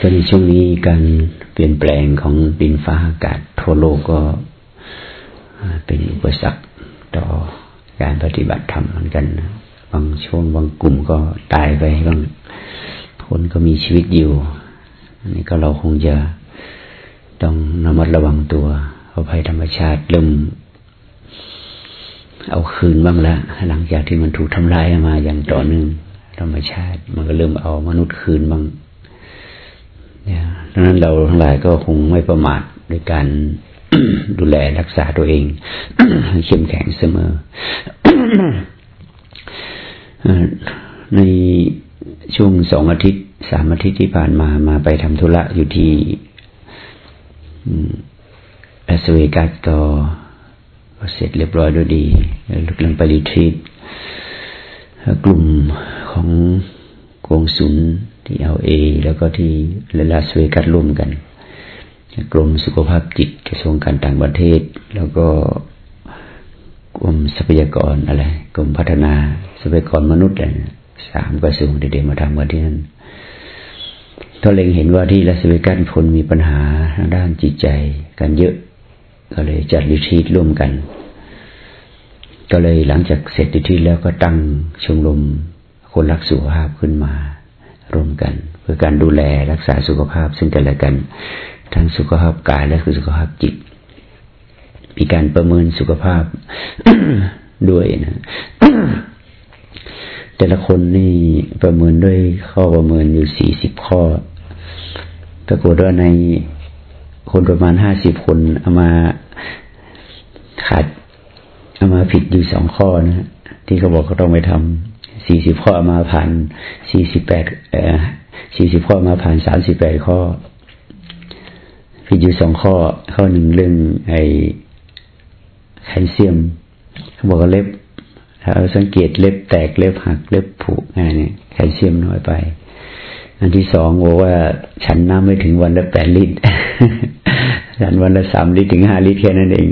ก็ในช่วงนี้การเปลี่ยนแปลงของดินฟ้าอากาศทั่วโลกก็เป็นอุปสรรคต่อการปฏิบัติธรรมเหมือนกัน บางช่วงบางกลุ่มก็ตายไปบางคนก็มีชีวิตอยู่อันนี้ก็เราคงจะต้องระมัดระวังตัวเอาภัยธรรมชาติเริ่มเอาคืนบ้างล้วหลังจากที่มันถูกทำลายมาอย่างต่อเนื่องธรรมชาติ มันก็เริ่มเอามนุษย์คืนบ้าง ดังนั้นเราทั้งหลายก็คงไม่ประมาทในการดูแลรักษาตัวเองเข้มแข็งเสมอ ในช่วงสองอาทิตย์สามอาทิตย์ที่ผ่านมามาไปทำธุระอยู่ที่ลาสเวกัสก็เสร็จเรียบร้อยด้วยดีลุกลังไปรีทรีตกลุ่มของกองสุนย์ ที่เอเอแล้วก็ที่ลาสเวกัสร่วมกัน กรมสุขภาพจิตกระทรวงการต่างประเทศ แล้วก็กรมทรัพยากรอะไรกรมพัฒนาทรัพยากรมนุษย์อะไรสามกระทรวงเด็กๆมาทำกันที่นั่นก็เล็งเห็นว่าที่ลาสเวกัสคนมีปัญหาทางด้านจิตใจกันเยอะ ก็เลยจัดลิทีตร่วมกัน ก็เลยหลังจากเสร็จลิทีตแล้วก็ตั้งชมรมคนรักสุขภาพขึ้นมา ร่วมกัน เพื่อการดูแลรักษาสุขภาพ ซึ่งกันและกัน ทั้งสุขภาพกายและคือสุขภาพจิต มีการประเมินสุขภาพด้วยนะแต่ละคนนี่ประเมินด้วยข้อประเมินอยู่สี่สิบข้อปรากฏว่าในคนประมาณห้าสิบคนเอามาขาดเอามาผิดอยู่สองข้อนะที่เขาบอกเขาต้องไปทำ สี่สิบข้อมาผ่านสี่สิบแปดเอ่อสี่สิบข้อมาผ่านสามสิบแปดข้อผิดอยู่สองข้อ ข้อหนึ่งเรื่องไอ้แคลเซียมเขาบอกว่าเล็บถ้าเราสังเกตเล็บแตกเล็บหักเล็บผุไงเนี่ยแคลเซียมน้อยไป อันที่สองบอกว่าฉันน้ำไม่ถึงวันละแปดลิตรฉันวันละสามลิตรถึงห้าลิตรแค่นั้นเอง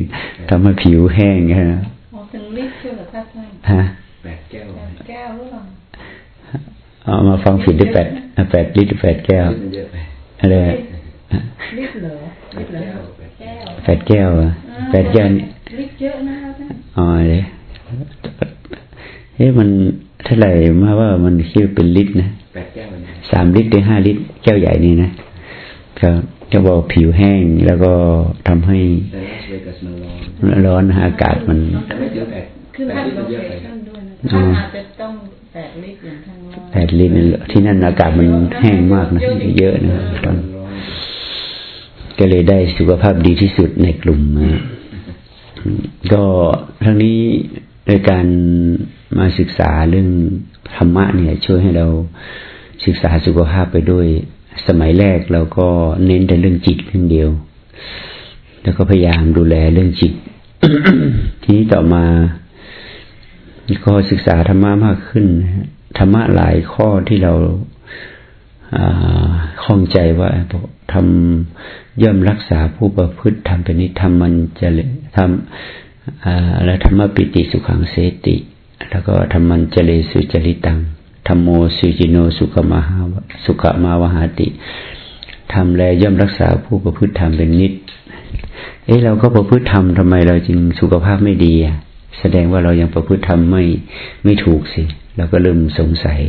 ทำให้ผิวแห้งฮะถึงลิตรคือเหรอท่านฮะ แปดแก้วแก้วหรือเปล่าเอามาฟังผิดได้แปดแปดลิตรแปดแก้วอะไรลิตรเหรอลิตรเหรอแปดแก้วแปดแก้วนี่ลิตรเยอะนะคะท่านอ๋อเลยเฮ้ยมันเท่าไหร่มาว่ามันคิดเป็นลิตรนะแปดแก้วสามลิตรถึงห้าลิตรแก้วใหญ่นี่นะครับจะบอกผิวแห้งแล้วก็ทำให้ร้อนอากาศมันคือท่านบอกแปดด้วยนะท่าน อาจจะต้องแปดลิตรอย่างท่านแปดลิตรที่นั่นอากาศมันแห้งมากนะเยอะนะตอนก็เลยได้สุขภาพดีที่สุดในกลุ่มนะก็ทั้งนี้ในการมาศึกษาเรื่องธรรมะเนี่ย ช่วยให้เราศึกษาสุขภาพไปด้วย สมัยแรกเราก็เน้นแต่เรื่องจิตเรื่องเดียว แล้วก็พยายามดูแลเรื่องจิต ทีนี้ต่อมา ก็ศึกษาธรรมะมากขึ้นธรรมะหลายข้อที่เราข้องใจว่าทำย่อมรักษาผู้ประพฤติทำเป็นนิธรรมมันจะทำและธรรมปิติสุขังเสติ แล้วก็ธรรมันเจเลสุจริตังธรรมโมสุจิโนสุขมหาสุขมาวหาติทำแลย่อมรักษาผู้ประพฤติธรรมเป็นนิด เอ้เราก็ประพฤติธรรมทำไมเราจึงสุขภาพไม่ดีอะ แสดงว่าเรายังประพฤติธรรมไม่ไม่ถูกสิเราก็เริ่มสงสัย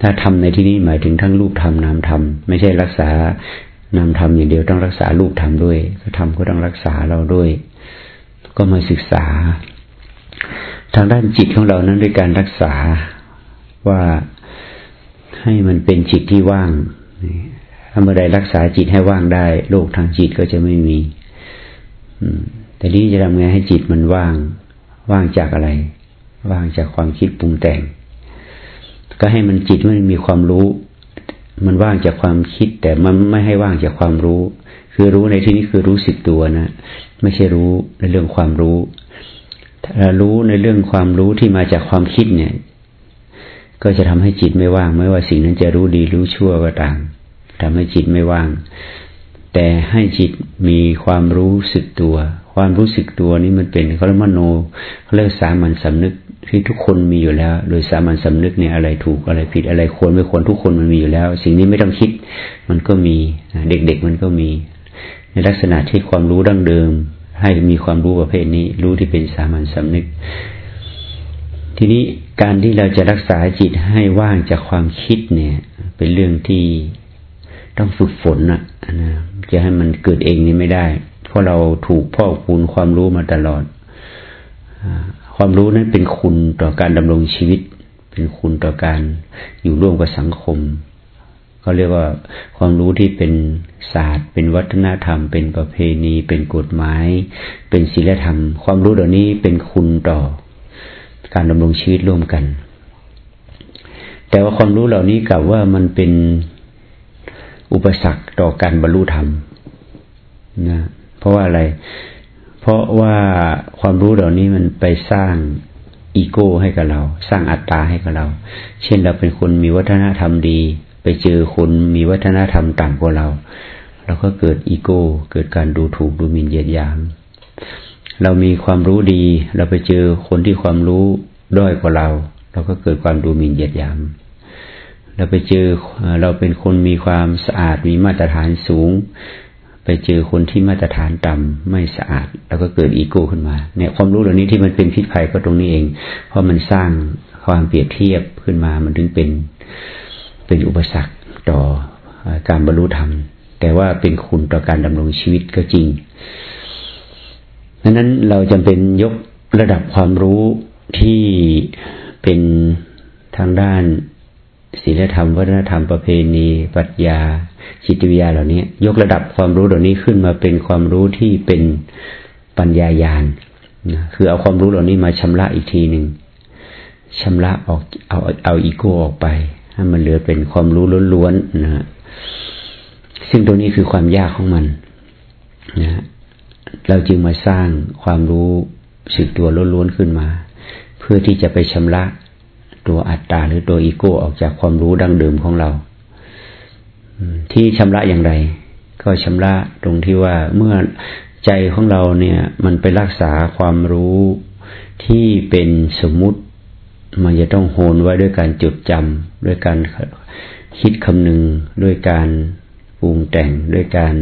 ถ้าทำในที่นี้หมายถึงทั้งรูปธรรมนามธรรมไม่ใช่รักษานามธรรมอย่างเดียวต้องรักษารูปธรรมด้วยก็ทำก็ต้องรักษาเราด้วย ก็มาศึกษา ทางด้านจิตของเรานั้นด้วยการรักษาว่าให้มันเป็นจิตที่ว่างถ้าเมื่อใดรักษาจิตให้ว่างได้โลกทางจิตก็จะไม่มีแต่นี้จะทำไงให้จิตมันว่าง ว่างจากอะไร ว่างจากความคิดปรุงแต่ง ก็ให้มันจิตมันมีความรู้ มันว่างจากความคิด แต่มันไม่ให้ว่างจากความรู้ คือรู้ในที่นี้คือรู้สึกตัวนะ ไม่ใช่รู้ในเรื่องความรู้ถ้ารู้ในเรื่องความรู้ที่มาจากความคิดเนี่ย ก็จะทำให้จิตไม่ว่าง ไม่ว่าสิ่งนั้นจะรู้ดีรู้ชั่วก็ตามทำให้จิตไม่ว่าง แต่ให้จิตมีความรู้สึกตัว ความรู้สึกตัวนี้มันเป็นเขาเรียกมโนเขาเรียกสามัญสำนึกที่ทุกคนมีอยู่แล้ว โดยสามัญสำนึกเนี่ยอะไรถูกอะไรผิดอะไรควรไม่ควรทุกคนมันมีอยู่แล้ว สิ่งนี้ไม่ต้องคิดมันก็มีเด็กๆมันก็มี ในลักษณะที่ความรู้ดั้งเดิม ให้มีความรู้ประเภทนี้ รู้ที่เป็นสามัญสำนึก ทีนี้การที่เราจะรักษาจิตให้ว่างจากความคิดเนี่ย เป็นเรื่องที่ต้องฝึกฝนนะนะจะให้มันเกิดเองนี่ไม่ได้ ราะเราถูกพ่อคูณความรู้มาตลอด ความรู้นั้นเป็นคุณต่อการดำรงชีวิต เป็นคุณต่อการอยู่ร่วมกับสังคมเขาเรียกว่าความรู้ที่เป็นศาสตร์ เป็นวัฒนธรรม เป็นประเพณี เป็นกฎหมาย เป็นศีลธรรม ความรู้เหล่านี้เป็นคุณต่อการดำรงชีวิตร่วมกัน แต่ว่าความรู้เหล่านี้กลับว่ามันเป็นอุปสรรคต่อการบรรลุธรรมนะ เพราะว่าอะไร เพราะว่าความรู้เหล่านี้มันไปสร้างอีโก้ให้กับเรา สร้างอัตตาให้กับเรา เช่นเราเป็นคนมีวัฒนธรรมดี ไปเจอคนมีวัฒนธรรมต่ำกว่าเราเราก็เกิดอีโก้ เกิดการดูถูกดูหมิ่นเหยียดหยาม เรามีความรู้ดี เราไปเจอคนที่ความรู้ด้อยกว่าเรา เราก็เกิดความดูหมิ่นเหยียดหยาม เราไปเจอเราเป็นคนมีความสะอาดมีมาตรฐานสูง ไปเจอคนที่มาตรฐานต่ำไม่สะอาด แล้วก็เกิดอีโก้ขึ้นมาเนี่ยความรู้เหล่านี้ที่มันเป็นพิษภัยก็ตรงนี้เอง เพราะมันสร้างความเปรียบเทียบขึ้นมา มันถึงเป็นเป็นอุปสรรคต่อการบรรลุธรรม แต่ว่าเป็นคุณต่อการดำรงชีวิตก็จริงดังนั้นเราจำเป็นยกระดับความรู้ที่เป็นทางด้านศีลธรรม วัฒนธรรมประเพณี ปรัชญา จิตวิทยาเหล่านี้ ยกระดับความรู้เหล่านี้ขึ้นมาเป็นความรู้ที่เป็นปัญญายาณนะคือเอาความรู้เหล่านี้มาชำระอีกทีหนึ่งชำระออกเอาเอาอีโก้ออกไปให้มันเหลือเป็นความรู้ล้วนๆนะซึ่งตรงนี้คือความยากของมันนะเราจึงมาสร้างความรู้สึกตัวล้วนๆขึ้นมา เพื่อที่จะไปชำระตัวอัตตาหรือตัวอีโก้ออกจากความรู้ดั้งเดิมของเรา ที่ชำระอย่างไร ก็ชำระตรงที่ว่าเมื่อใจของเราเนี่ย มันไปรักษาความรู้ที่เป็นสมมุติ มันจะต้องโหนไว้ด้วยการจดจำด้วยการคิดคำนึงด้วยการปรุงแต่งด้วยการ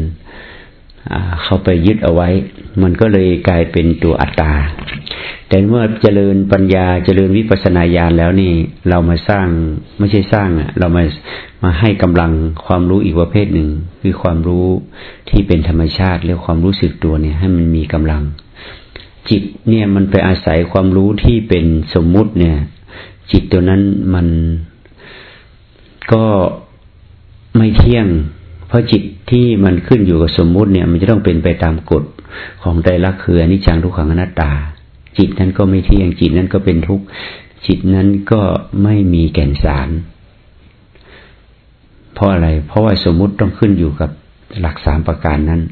เข้าไปยึดเอาไว้ มันก็เลยกลายเป็นตัวอัตตา แต่เมื่อเจริญปัญญาเจริญวิปัสนาญาณแล้วนี่ เรามาสร้างไม่ใช่สร้างอะ เรามามาให้กำลังความรู้อีกประเภทหนึ่ง คือความรู้ที่เป็นธรรมชาติเรียกความรู้สึกตัวเนี่ย ให้มันมีกำลัง จิตเนี่ยมันไปอาศัยความรู้ที่เป็นสมมุติเนี่ย จิตตัวนั้นมันก็ไม่เที่ยง เพราะจิตที่มันขึ้นอยู่กับสมมุติเนี่ย มันจะต้องเป็นไปตามกฎของใจรักคืออนิจจังทุกขังอนัตตา จิตนั้นก็ไม่เที่ยงจิตนั้นก็เป็นทุกข์จิตนั้นก็ไม่มีแก่นสาร เพราะอะไร เพราะว่าสมมุติต้องขึ้นอยู่กับหลักสามประการนั้น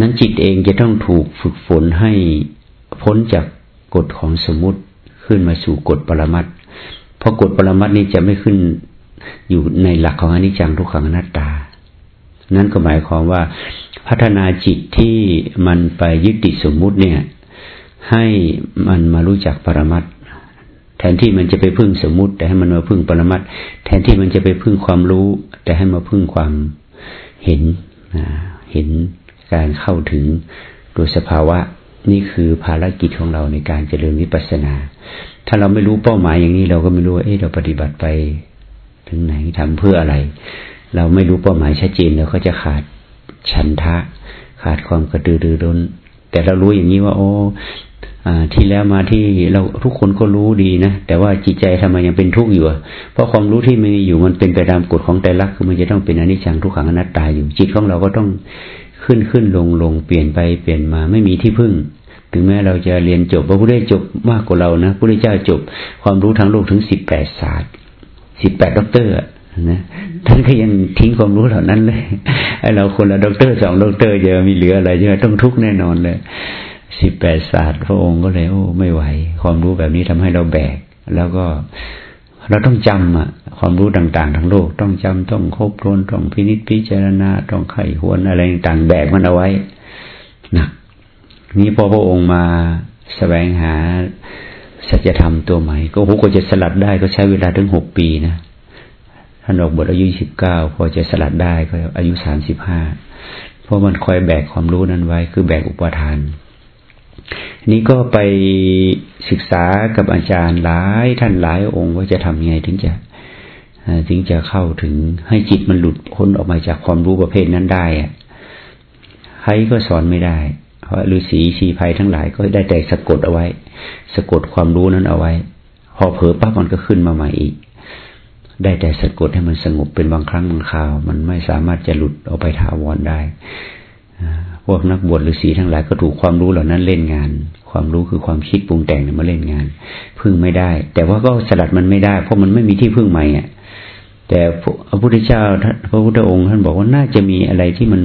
นั้นจิตเองจะต้องถูกฝึกฝนให้พ้นจากกฎของสมมุติขึ้นมาสู่กฎปรมัตเพราะกฎปรมัตนี้จะไม่ขึ้นอยู่ในหลักของอนิจจังทุกขังอนัตตา นั่นก็หมายความว่าพัฒนาจิตที่มันไปยึดติดสมมุติเนี่ย ให้มันมารู้จักปรมัตแทนที่มันจะไปพึ่งสมมุติ แต่ให้มันมาพึ่งปรมัตแทนที่มันจะไปพึ่งความรู้ แต่ให้มาพึ่งความเห็นเห็นการเข้าถึงโดยสภาวะนี่คือภารกิจของเราในการเจริญวิปัสสนา ถ้าเราไม่รู้เป้าหมายอย่างนี้เราก็ไม่รู้ว่าเอ๊ะเราปฏิบัติไป ถึงไหนทำเพื่ออะไร เราไม่รู้เป้าหมายชัดเจนเราก็จะขาดฉันทะ ขาดความกระตือรือร้น แต่เรารู้อย่างนี้ว่า โอ้ ที่แล้วมาที่เราทุกคนก็รู้ดีนะ แต่ว่าจิตใจทำไมยังเป็นทุกข์อยู่ เพราะความรู้ที่มีอยู่มันเป็นไปตามกฎของไตรลักษณ์คือมันจะต้องเป็นอนิจจังทุกขังอนัตตาอยู่ จิตของเราก็ต้องขึ้นขึ้นลงลงเปลี่ยนไปเปลี่ยนมาไม่มีที่พึ่ง ถึงแม้เราจะเรียนจบพระพุทธเจ้าจบมากกว่าเรานะพระพุทธเจ้าจบ ความรู้ทั้งโลกถึงสิบแปดศาสตร์สิบแปดด็อกเตอร์นะท่านก็ยังทิ้งความรู้เหล่านั้นเลยไอเราคนละด็อกเตอร์สองด็อกเตอร์จะมีเหลืออะไรใช่ไหมต้องทุกข์แน่นอนเลย สิบแปดศาสตร์พระองค์ก็เลยโอ้ไม่ไหว ความรู้แบบนี้ทำให้เราแบก แล้วก็เราต้องจำอะความรู้ต่าง ๆ ทั้งโลก ต้องจำต้องคบทวนต้องพินิจพิจารณาต้องไข้หวนอะไรต่างแบกมันเอาไว้นักนี้พอพระองค์มาแสวงหาสัจธรรมตัวใหม่ ก็โหก็จะสลัดได้ก็ใช้เวลาถึงหกปีนะท่านออกบทอายุสิบเก้าพอจะสลัดได้ก็อายุสามสิบห้าเพราะมันคอยแบกความรู้นั้นไว้ คือแบกอุปทาน นี้ก็ไปศึกษากับอาจารย์หลายท่านหลายองค์ว่าจะทำยังไงถึงจะถึงจะเข้าถึงให้จิตมันหลุดพ้นออกมาจากความรู้ประเภทนั้นได้อะใครก็สอนไม่ได้ เพราะฤาษีชีภัยทั้งหลายก็ได้แต่สะกดเอาไว้ สะกดความรู้นั้นเอาไว้ พอเผลอปั๊บมันก็ขึ้นมาใหม่อีก ได้แต่สะกดให้มันสงบเป็นบางครั้งบางคราว มันไม่สามารถจะหลุดออกไปถาวรได้ พวกนักบวชฤาษีทั้งหลายก็ถูกความรู้เหล่านั้นเล่นงาน ความรู้คือความคิดปรุงแต่งมาเล่นงาน พึ่งไม่ได้ แต่ว่าก็สลัดมันไม่ได้ เพราะมันไม่มีที่พึ่งใหม่อะแต่พระพุทธเจ้าพระพุทธองค์ท่านบอกว่าน่าจะมีอะไรที่มัน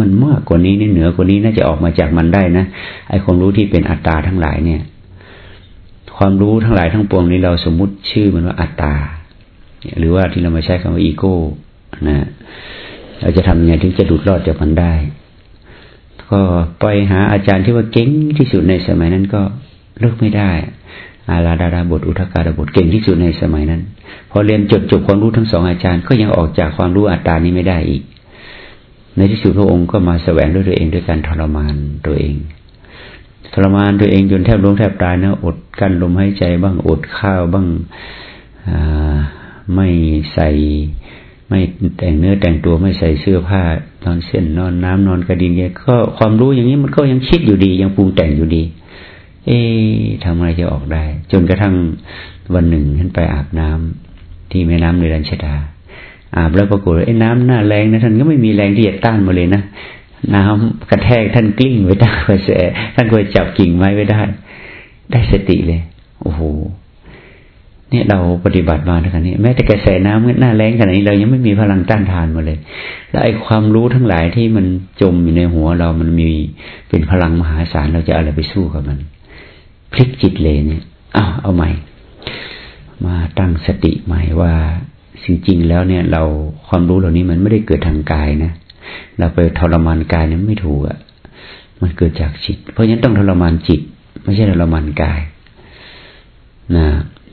มันมากกว่านี้นเหนือกว่านี้น่าจะออกมาจากมันได้นะไอความรู้ที่เป็นอัตตาทั้งหลายเนี่ย ความรู้ทั้งหลายทั้งปวงนี้เราสมมุติชื่อมันว่าอัตตาหรือว่าที่เรามาใช้คำว่าอีโก้นะเราจะทำยังไงถึงจะหลุดรอดจากมันได้ ก็ไปหาอาจารย์ที่ว่าเก่งที่สุดในสมัยนั้นก็เลิกไม่ได้ อาราดาราบทอุทกาดาบทเก่งที่สุดในสมัยนั้น พอเรียนจบจบความรู้ทั้งสองอาจารย์ก็ยังออกจากความรู้อัตตานี้ไม่ได้อีก ในที่สุดพระองค์ก็มาแสวงด้วยตัวเองด้วยการทรมานตัวเอง ทรมานตัวเองจนแทบล้มแทบตายนะอดกั้นลมหายใจบ้างอดข้าวบ้างไม่ใส่ ไม่แต่งเนื้อแต่งตัวไม่ใส่เสื้อผ้านอนเส้นนอนน้ำนอนกระดิ่งเนี่ยก็ความรู้อย่างนี้มันก็ยังคิดอยู่ดี ยังปรุงแต่งอยู่ดี เอ๊ทำอะไรจะออกได้ จนกระทั่งวันหนึ่งท่านไปอาบน้ำที่แม่น้ำในรัญชดา อาบแล้วปรากฏไอ้น้ำหน้าแรงนะท่านก็ไม่มีแรงที่จะต้านมาเลยนะน้ำกระแทกท่านกลิ้งไว้ได้กระแสท่านก็จับกิ่งไม้ไว้ได้ ได้สติเลย โอ้โห เนี่ยเราปฏิบัติมาขนาดนี้ แม้แต่กระแสน้ำหน้าแรงขนาดนี้เรายังไม่มีพลังต้านทานมาเลย แล้วไอ้ความรู้ทั้งหลายที่มันจมอยู่ในหัวเรามันมีเป็นพลังมหาศาลเราจะอะไรไปสู้กับมัน พลิกจิตเลยเนี่ยเอาเอาใหม่ มาตั้งสติใหม่ว่าจริงๆแล้วเนี่ย เราความรู้เหล่านี้มันไม่ได้เกิดทางกายนะเราไปทรมานกายเนี่ยไม่ถูกอะมันเกิดจากจิต เพราะฉะนั้นต้องทรมานจิต ไม่ใช่ทรมานกาย นะ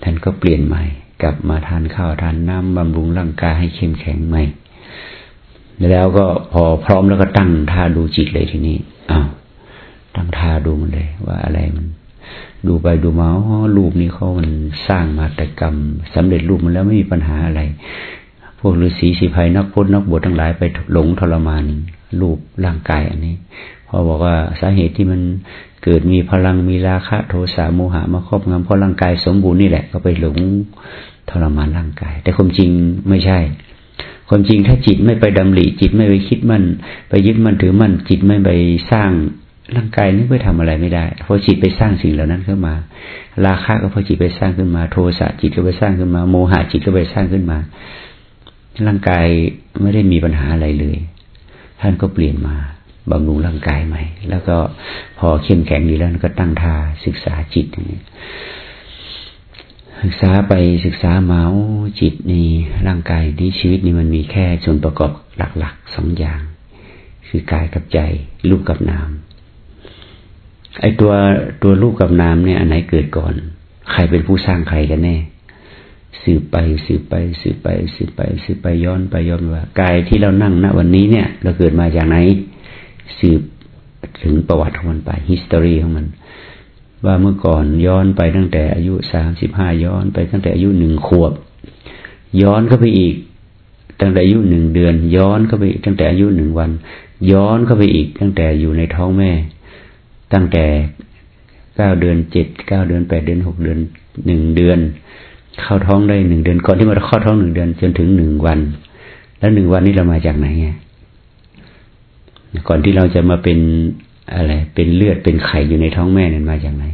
ท่านก็เปลี่ยนใหม่ กลับมาทานข้าวทานน้ำบำรุงร่างกายให้เข้มแข็งใหม่ แล้วก็พอพร้อมแล้วก็ตั้งท่าดูจิตเลยทีนี้อ้าวตั้งท่าดูมันเลย ว่าอะไรมัน ดูไปดูมาอ๋อรูปนี้เขามันสร้างมาแต่กรรมสำเร็จรูปมันแล้วไม่มีปัญหาอะไร พวกฤาษีสีภัยนักพจนักบวชทั้งหลายไปหลงทรมานรูปร่างกายอันนี้พอบอกว่าสาเหตุที่มัน เกิดมีพลังมีราคะโทสะโมหะมาครอบงำเพราะร่างกายสมบูรณ์นี่แหละ ก็ไปหลงทรมานร่างกาย แต่ความจริงไม่ใช่ ความจริงถ้าจิตไม่ไปดำริจิตไม่ไปคิดมั่น ไปยึดมั่นถือมั่น จิตไม่ไปสร้างร่างกายนี่ไปทำอะไรไม่ได้ เพราะจิตไปสร้างสิ่งเหล่านั้นขึ้นมา ราคะก็เพราะจิตไปสร้างขึ้นมา โทสะจิตก็ไปสร้างขึ้นมา โมหะจิตก็ไปสร้างขึ้นมา ร่างกายไม่ได้มีปัญหาอะไรเลย ท่านก็เปลี่ยนมา บำรุงร่างกายใหม่ แล้วก็พอเข้มแข็งดีแล้วก็ตั้งท่าศึกษาจิตศึกษาไปศึกษาเมาจิตในร่างกายนี้ชีวิตนี้มันมีแค่ส่วนประกอบหลักๆสองอย่าง คือกายกับใจ รูปกับนามไอตัวตัวรูปกับนามเนี่ยอันไหนเกิดก่อน ใครเป็นผู้สร้างใครกันแน่สืบไปสืบไปสืบไปสืบไปสืบไปย้อนไปย้อนว่ากายที่เรานั่งณวันนี้เนี่ย เราเกิดมาจากไหน สืบถึงประวัติของมันไป history ของมัน ว่าเมื่อก่อนย้อนไปตั้งแต่อายุสามสิบห้าย้อนไปตั้งแต่อายุหนึ่งขวบ ย้อนเข้าไปอีก ตั้งแต่อายุหนึ่งเดือน ย้อนเข้าไปตั้งแต่อายุหนึ่งวัน ย้อนเข้าไปอีก ตั้งแต่อยู่ในท้องแม่ ตั้งแต่เก้าเดือนเจ็ดเก้าเดือนแปดเดือนหกเดือนหนึ่งเดือน เข้าท้องได้หนึ่งเดือนก่อนที่มันเข้าท้องหนึ่งเดือนจนถึงหนึ่งวัน แล้วหนึ่งวันนี้เรามาจากไหนไง ก่อนที่เราจะมาเป็นอะไร เป็นเลือดเป็นไข่อยู่ในท้องแม่นั้นมาจากไหน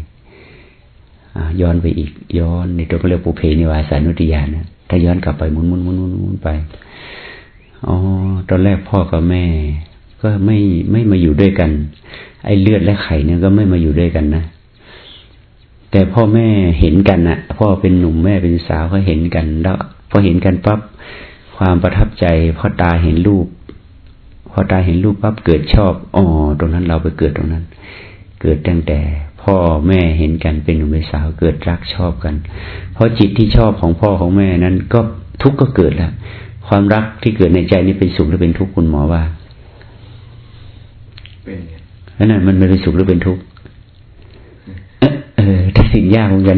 ย้อนไปอีก ย้อนในตัวเขาเรียกปุเพนิวาสานุติยานะถ้าย้อนกลับไปหมุนหมุนหมุนหมุนไปอ๋อตอนแรกพ่อกับแม่ ก็ไม่ไม่มาอยู่ด้วยกัน ไอ้เลือดและไข่เนี่ยก็ไม่มาอยู่ด้วยกันนะแต่พ่อแม่เห็นกันนะพ่อเป็นหนุ่มแม่เป็นสาวเขาเห็นกันแล้วพอเห็นกันปั๊บความประทับใจพ่อตาเห็นรูป พอตาเห็นรูปปั๊บเกิดชอบอ๋อตรงนั้นเราไปเกิดตรงนั้น เกิดตั้งแต่ พ่อแม่เห็นกันเป็นหนุ่มเป็นสาวเกิดรักชอบกัน เพราะจิตที่ชอบของพ่อของแม่นั้น ก็ทุกข์ก็เกิดแล้วความรักที่เกิดในใจนี้เป็นสุขหรือเป็นทุกข์คุณหมอว่าเป็นนั่นมันเป็นสุขหรือเป็นทุกข์เออตัดสินยากเหมือนกัน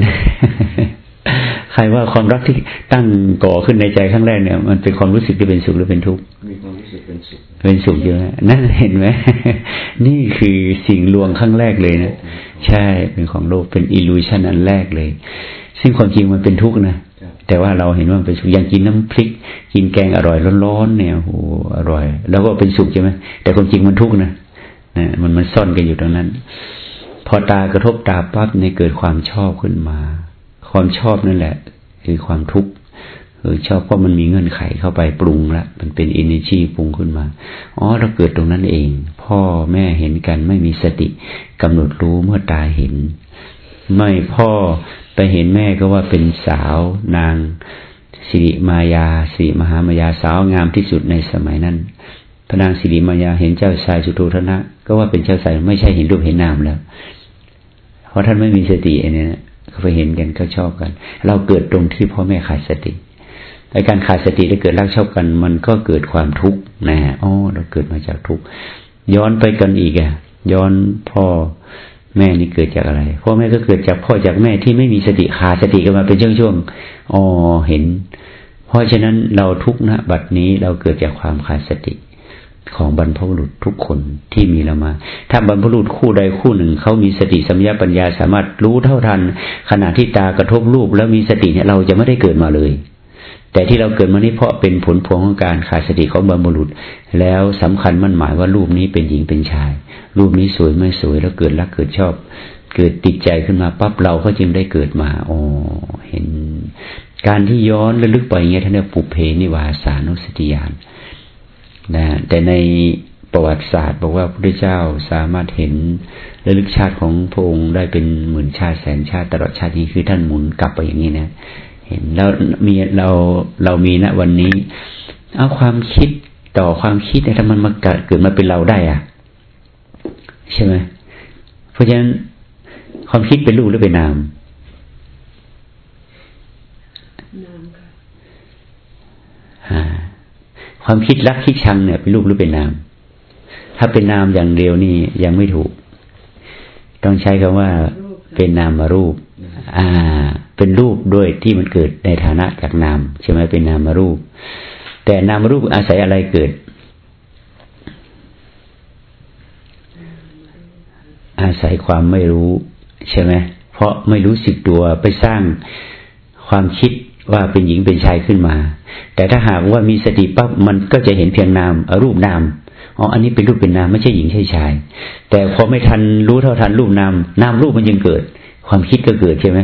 ใครว่าความรักที่ตั้งก่อขึ้นในใจครั้งแรกเนี่ย มันเป็นความรู้สึกที่เป็นสุขหรือเป็นทุกข์มีความรู้สึก เป็นสุขเป็นสุขเยอะนั่นเห็นไหมนี่คือสิ่งลวงครั้งแรกเลยนะใช่เป็นของโลกเป็นอิลูชันอันแรกเลย ซึ่งความจริงมันเป็นทุกข์นะแต่ว่าเราเห็นว่าเป็นสุขอย่างกินน้ำพริก กินแกงอร่อยร้อนๆเนี่ยโหอร่อย แล้วก็เป็นสุขใช่ไหมแต่ความจริงมันทุกข์นะนะมันมันซ่อนกันอยู่ตรงนั้น พอตากระทบตาปั๊บในเกิดความชอบขึ้นมา ความชอบนั่นแหละ คือความทุกข์ คือชอบเพราะมันมีเงื่อนไขเข้าไปปรุงละมันเป็นอินชีปรุงขึ้นมาอ๋อเราเกิดตรงนั้นเอง พ่อแม่เห็นกันไม่มีสติกำหนดรู้เมื่อตาเห็น ไม่พ่อไปเห็นแม่ก็ว่าเป็นสาวนางสิริมายาสิมหามายาสาวงามที่สุดในสมัยนั้นพระนางสิริมายาเห็นเจ้าชายสุโธธนะ ก็ว่าเป็นเจ้าชายไม่ใช่เห็นรูปเห็นนามแล้ว เพราะท่านไม่มีสติอันนี้เขาไปเห็นกันก็ชอบกัน เราเกิดตรงที่พ่อแม่ขาดสติ ในการขาดสติได้เกิดรักชอบกัน มันก็เกิดความทุกข์นะอ๋อเราเกิดมาจากทุกข์ย้อนไปกันอีกอะย้อนพ่อแม่นี่เกิดจากอะไรพ่อแม่ก็เกิดจากพ่อจากแม่ที่ไม่มีสติขาดสติกันมาเป็นช่วงๆอ๋อเห็น เพราะฉะนั้นเราทุกนะบัดนี้เราเกิดจากความขาดสติของบรรพบุรุษทุกคนที่มีเรามา ถ้าบรรพบุรุษคู่ใดคู่หนึ่งเขามีสติสัมยาปัญญาสามารถรู้เท่าทัน ขณะที่ตากระทบรูปแล้วมีสติเนี่ยเราจะไม่ได้เกิดมาเลย แต่ที่เราเกิดมานี่เพราะเป็นผลพวงของการขาดสติของบรรพบุรุษ แล้วสำคัญมั่นหมายว่ารูปนี้เป็นหญิงเป็นชาย รูปนี้สวยไม่สวยแล้วเกิดรักเกิดชอบ เกิดติดใจขึ้นมาปั๊บเราก็จึงได้เกิดมาอ๋อเห็น การที่ย้อนระลึกไปอย่างเงี้ยท่านเรียกปุเพนิวาสานุสติยานนะแต่ในประวัติศาสตร์ บอกว่าพระพุทธเจ้าสามารถเห็นระลึกชาติของพระองค์ได้เป็นหมื่นชาติแสนชาติตลอดชาตินี้คือท่านหมุนกลับไปอย่างนี้นะ ห็นแล้วมีเราเรามีณวันนี้ เอาความคิดต่อความคิดเนี่ยถ้ามันมาเกิดมาเป็นเราได้อะ ใช่ไหมเพราะฉะนั้นความคิดเป็นรูปหรือเป็นนามนามค่ะความคิดรักคิดชังเนี่ยเป็นรูปหรือเป็นนาม ถ้าเป็นนามอย่างเดียวนี่ยังไม่ถูก ต้องใช้คำว่าเป็นนามมารูป อ่า เป็นรูปด้วยที่มันเกิดในฐานะจากนามใช่ไหมเป็นนามรูป แต่นามรูปอาศัยอะไรเกิด อาศัยความไม่รู้ใช่ไหมเพราะไม่รู้สึกตัวไปสร้างความคิดว่าเป็นหญิงเป็นชายขึ้นมา แต่ถ้าหากว่ามีสติปั๊บมันก็จะเห็นเพียงนามรูปนามอ๋ออันนี้เป็นรูปเป็นนามไม่ใช่หญิงใช่ชาย แต่พอไม่ทันรู้เท่าทันรูปนามนามรูปมันยังเกิด ความคิดก็เกิดใช่ไหม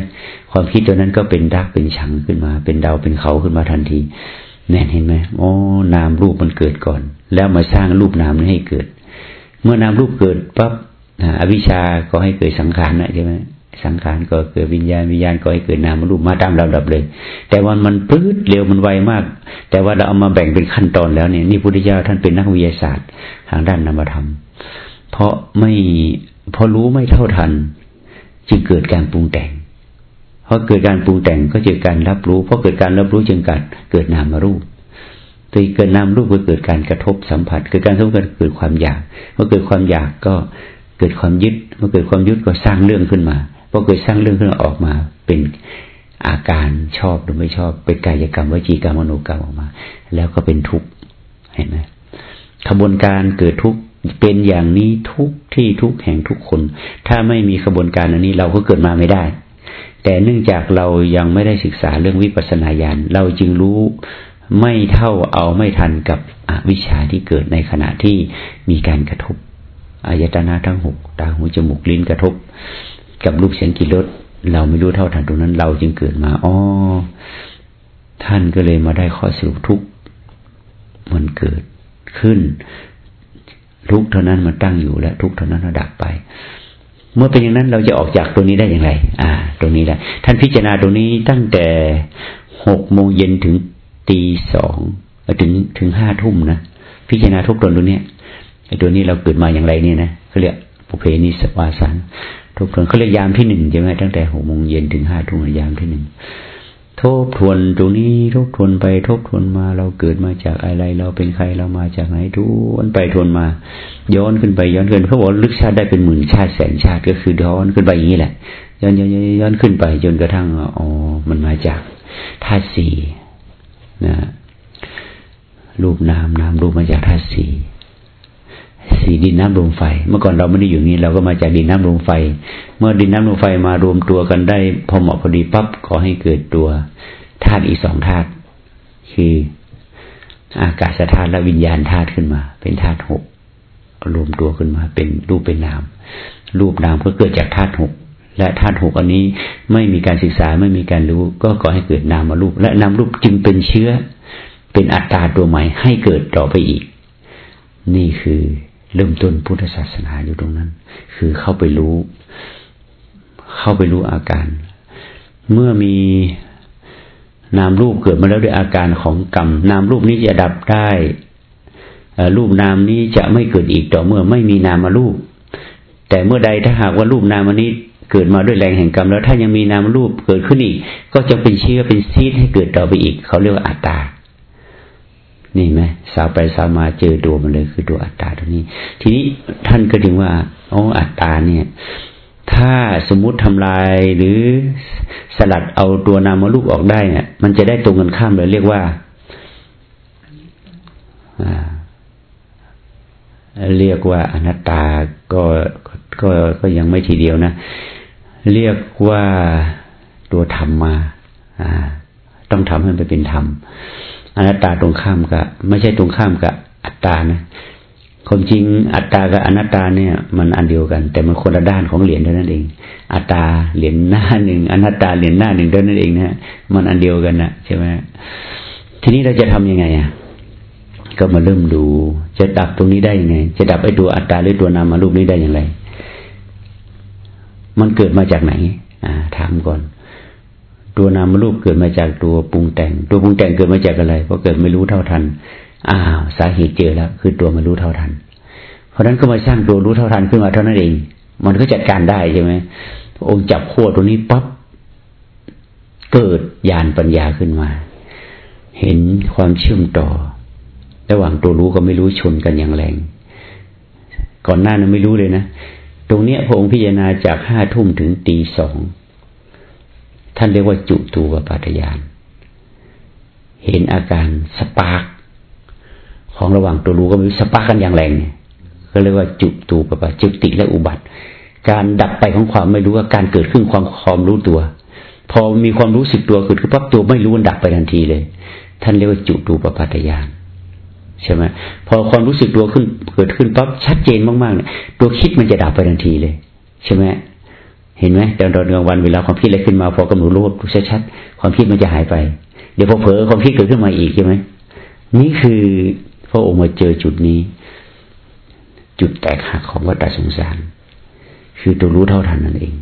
ความคิดตัวนั้นก็เป็นรักเป็นชังขึ้นมา เป็นดาวเป็นเขาขึ้นมาทันที แน่นเห็นไหมอ๋อนามรูปมันเกิดก่อน แล้วมาสร้างรูปนามนี้ให้เกิด เมื่อนามรูปเกิดปั๊บอวิชชาก็ให้เกิดสังขารนะใช่ไหมสังขารก็เกิดวิญญาณวิญญาณก็ให้เกิดนามรูปมาตามลำดับเลย แต่วันมันปื้ดเร็วมันไวมาก แต่ว่าเราเอามาแบ่งเป็นขั้นตอนแล้วเนี่ยนี่พุทธเจ้าท่านเป็นนักวิทยาศาสตร์ทางด้านนามธรรม เพราะไม่พอรู้ไม่เท่าทัน จึงเกิดการปรุงแต่ง พราะเกิดการปรุงแต่งก็เกิดการรับรู้เพราะเกิดการรับรู้จึงเกิดเกิดนามรูปตัวเกิดนามรูปก็เกิดการกระทบสัมผัส เกิดการสัมผัสเกิดความอยากเมื่อเกิดความอยากก็เกิดความยึดเมื่อเกิดความยึดก็สร้างเรื่องขึ้นมาพอเกิดสร้างเรื่องขึ้นออกมา เป็นอาการชอบหรือไม่ชอบเป็นกายกรรมวจีกรรมมโนกรรมออกมา แล้วก็เป็นทุกข์เห็นไหมขบวนการเกิดทุกข์เป็นอย่างนี้ทุกที่ทุกแห่งทุกคน ถ้าไม่มีขบวนการอันนี้เราก็เกิดมาไม่ได้ แต่เนื่องจากเรายังไม่ได้ศึกษาเรื่องวิปัสสนาญาณเราจึงรู้ไม่เท่าเอาไม่ทันกับอวิชชาที่เกิดในขณะที่มีการกระทบอายตนะทั้งหกตาหูจมูกลิ้นกระทบ กับรูปเสียงกลิ่นรสเราไม่รู้เท่าทันตรงนั้น เราจึงเกิดมาอ๋อท่านก็เลยมาได้ข้อสรุปทุกมันเกิดขึ้น ทุกเท่านั้นมันตั้งอยู่และทุกเท่านั้นดับไป เมื่อเป็นอย่างนั้นเราจะออกจากตัวนี้ได้อย่างไร อ่า ตรงนี้แหละ ท่านพิจารณาตรงนี้ตั้งแต่หกโมงเย็นถึงตีสองถึงถึงห้าทุ่มนะ พิจารณาทุกตนตัวเนี้ยไอ้ตัวนี้เราเกิดมาอย่างไรเนี่ยนะเขาเรียกปุเพนิสวาสันทบทวนเขาเรียกยามที่หนึ่งใช่ไหมตั้งแต่หกโมงเย็นถึงห้าทุ่มยามที่หนึ่ง ทบทวนตรงนี้ทบทวนไปทบทวนมาเราเกิดมาจากอะไร เราเป็นใครเรามาจากไหนทวนไปทวนมา ย้อนขึ้นไปย้อนขึ้นเขาบอกลึกชาติได้เป็นหมื่นชาติแสนชาติก็คือย้อนขึ้นไปอย่างนี้แหละย้อนย้อนย้อนขึ้นไปจนกระทั่งอ๋อมันมาจากธาตุสี่นะรูปนามนามรูปมาจากธาตุสี่ สีดินน้ำลมไฟ เมื่อก่อนเราไม่ได้อยู่นี้ เราก็มาจากดินน้ำลมไฟ เมื่อดินน้ำลมไฟมารวมตัวกันได้ พอเหมาะพอดีปั๊บขอให้เกิดตัวธาตุอีกสองธาตุคืออากาศธาตุและวิญญาณธาตุขึ้นมา เป็นธาตุหกรวมตัวขึ้นมาเป็นรูปเป็นนาม รูปนามก็เกิดจากธาตุหกและธาตุหกอันนี้ไม่มีการศึกษาไม่มีการรู้ ก็ก่อให้เกิดนามมารูป และนามรูปจึงเป็นเชื้อ เป็นอัตตาตัวใหม่ให้เกิดต่อไปอีก นี่คือ เริ่มต้นพุทธศาสนาอยู่ตรงนั้น คือเข้าไปรู้ เข้าไปรู้อาการ เมื่อมีนามรูปเกิดมาแล้วด้วยอาการของกรรม นามรูปนี้จะดับได้รูปนามนี้จะไม่เกิดอีกต่อเมื่อไม่มีนามารูป แต่เมื่อใดถ้าหากว่ารูปนามอันนี้เกิดมาด้วยแรงแห่งกรรมแล้วถ้ายังมีนามรูปเกิดขึ้นอีก ก็จะเป็นเชื้อเป็นซีดให้เกิดต่อไปอีก เขาเรียกว่าอัตตา นี่ไหมสาวไปสาวมาเจอตัวมันเลยคือตัวอัตตาตัวนี้ ทีนี้ท่านก็ถึงว่าอ๋ออัตตาเนี่ย ถ้าสมมุติทำลายหรือสลัดเอาตัวนามาลูกออกได้เนี่ย มันจะได้ตรงกันข้ามเลยเรียกว่าเรียกว่าอนัตตาก็ก็ก็ยังไม่ทีเดียวนะ เรียกว่าตัวธรรมมาต้องทำให้มันเป็นธรรม อนัตตาตรงข้ามกับ ไม่ใช่ตรงข้ามกับอัตตานะความจริงอัตตากับอนัตตาเนี่ย มันอันเดียวกัน แต่มันคนละด้านของเหรียญเท่านั้นเอง อัตตาเหรียญหน้าหนึ่งอนัตตาเหรียญหน้าหนึ่งเท่านั้นเองนะมันอันเดียวกันนะใช่ไหมทีนี้เราจะทํำยังไงอะก็มาเริ่มดู จะดับตรงนี้ได้ยังไง จะดับไอ้ตัวอัตตาหรือตัวนามารูปนี้ได้อย่างไร มันเกิดมาจากไหน อ่า ถามก่อน ตัวนามรูปเกิดมาจากตัวปรุงแต่ง ตัวปรุงแต่งเกิดมาจากอะไรเพราะเกิดไม่รู้เท่าทันอ้าวสาเหตุเจอแล้ว คือตัวไม่รู้เท่าทัน เพราะนั้นก็มาสร้างตัวรู้เท่าทันขึ้นมาเท่านั้นเอง มันก็จัดการได้ใช่ไหมองค์จับขั้วตัวนี้ปั๊บเกิดญาณปัญญาขึ้นมา เห็นความเชื่อมต่อ ระหว่างตัวรู้กับไม่รู้ชนกันอย่างแรง ก่อนหน้านั้นไม่รู้เลยนะ ตรงเนี้ยพระองค์พิจารณาจากห้าทุ่มถึงตีสอง ท่านเรียกว่าจุตูปปัตยาน เห็นอาการสปาร์กของระหว่างตัวรู้ก็มีสปาร์กกันอย่างแรงก็เรียกว่าจุตูปปัจุติและอุบัติ การดับไปของความไม่รู้กับการเกิดขึ้นความความรู้ตัว พอมีความรู้สึกตัวเกิดขึ้นปั๊บตัวไม่รู้มันดับไปทันทีเลย ท่านเรียกว่าจุตูปปัตยานใช่ไหมพอความรู้สึกตัวขึ้นเกิดขึ้นปั๊บชัดเจนมากๆเนี่ยตัวคิดมันจะดับไปทันทีเลย ใช่ไหม เห็นไหมตอนตอนกลางวันเวลาความคิดอะไรขึ้นมา พอกำหนดรู้ชัดๆความคิดมันจะหายไป เดี๋ยวพอเผลอความคิดเกิดขึ้นมาอีกใช่ไหมนี่คือพระองค์มาเจอจุดนี้ จุดแตกหักของวัฏสงสาร คือตัวรู้เท่าทันนั่นเอง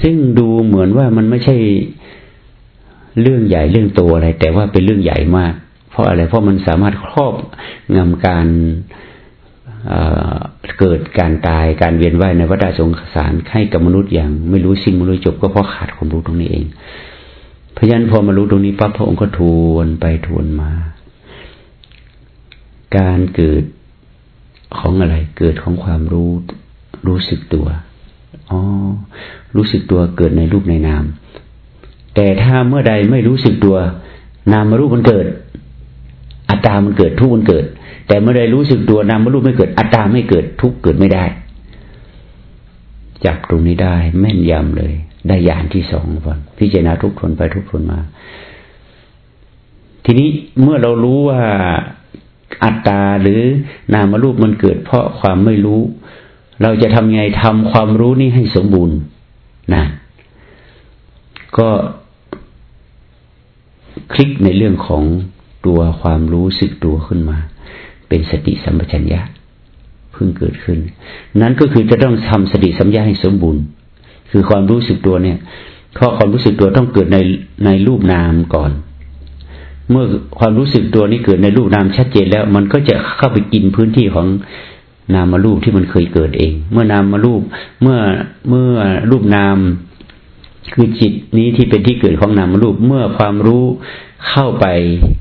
ซึ่งดูเหมือนว่ามันไม่ใช่เรื่องใหญ่เรื่องโตอะไร แต่ว่าเป็นเรื่องใหญ่มาก เพราะอะไรเพราะมันสามารถครอบงำการ เกิดการตายการเวียนว่ายในวัฏสงสารให้กับมนุษย์อย่างไม่รู้สิ้นไม่รู้จบก็เพราะขาดความรู้ตรงนี้เองเพราะฉะนั้นพอมารู้ตรงนี้ปั๊บพระองค์ก็ทวนไปทวนมา การเกิดของอะไร เกิดของความรู้รู้สึกตัวอ๋อรู้สึกตัวเกิดในรูปในนาม แต่ถ้าเมื่อใดไม่รู้สึกตัว นามมารูปมันเกิดอัตตามันเกิดทุกมันเกิด แต่เมื่อใดรู้สึกตัวนามรูปไม่เกิดอัตตาไม่เกิดทุกเกิดไม่ได้ จับตรงนี้ได้ แม่นยำเลย ได้ยานที่สองก่อนพิจารณาทุกทนไปทุกทนมา ทีนี้เมื่อเรารู้ว่าอัตตาหรือนามรูปมันเกิด เพราะความไม่รู้ เราจะทำไงทำความรู้นี้ให้สมบูรณ์นะก็คลิกในเรื่องของตัวความรู้สึกตัวขึ้นมา เป็นสติสัมปชัญญะเพิ่งเกิดขึ้น นั้นก็คือจะต้องทำสติสัมยาให้สมบูรณ์ คือความรู้สึกตัวเนี่ยข้อความรู้สึกตัวต้องเกิดในในรูปนามก่อน เมื่อความรู้สึกตัวนี้เกิดในรูปนามชัดเจนแล้ว มันก็จะเข้าไปกินพื้นที่ของนามรูปที่มันเคยเกิดเอง เมื่อนามรูปเมื่อเมื่อรูปนามคือจิตนี้ที่เป็นที่เกิดของนามรูปเมื่อความรู้เข้าไป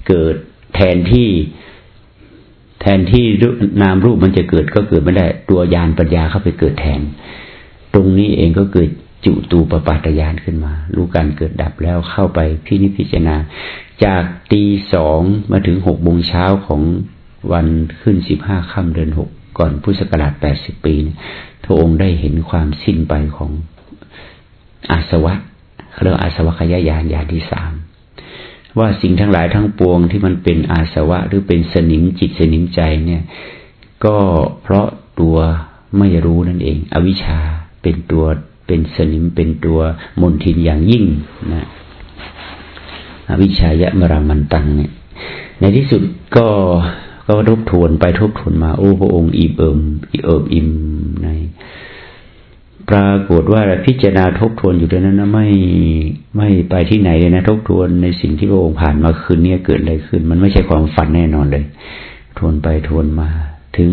เกิดแทนที่ แทนที่นามรูปมันจะเกิดก็เกิดไม่ได้ ตัวยานปัญญาเข้าไปเกิดแทน ตรงนี้เองก็เกิดจุตูปปาตยานขึ้นมา รู้การเกิดดับแล้วเข้าไปพินิพิจารณา จากตีสองมาถึงหกโมงเช้าของวันขึ้นสิบห้าค่ำเดือนหกก่อนพุทธศักราชแปดสิบปีพระองค์ได้เห็นความสิ้นไปของอาสวะเขาเรียกอาสวะขยายานญาณที่สาม ว่าสิ่งทั้งหลายทั้งปวงที่มันเป็นอาสวะหรือเป็นสนิมจิตสนิมใจเนี่ย ก็เพราะตัวไม่รู้นั่นเอง อวิชชาเป็นตัวเป็นสนิมเป็นตัวมนทินอย่างยิ่งนะอวิชายะมรามันตังเนี่ย ในที่สุดก็ก็ทบทวนไปทบทวนมา โอ้พระองค์อิ่มเอิมเอิบอิ่มใน ปรากฏว่าพิจารณาทบทวนอยู่ด้วยนั้นนะไม่ไม่ไปที่ไหนเลยนะ ทบทวนในสิ่งที่พระองค์ผ่านมาคืนนี้เกิดอะไรขึ้น มันไม่ใช่ความฝันแน่นอนเลย ทวนไปทวนมา ถึง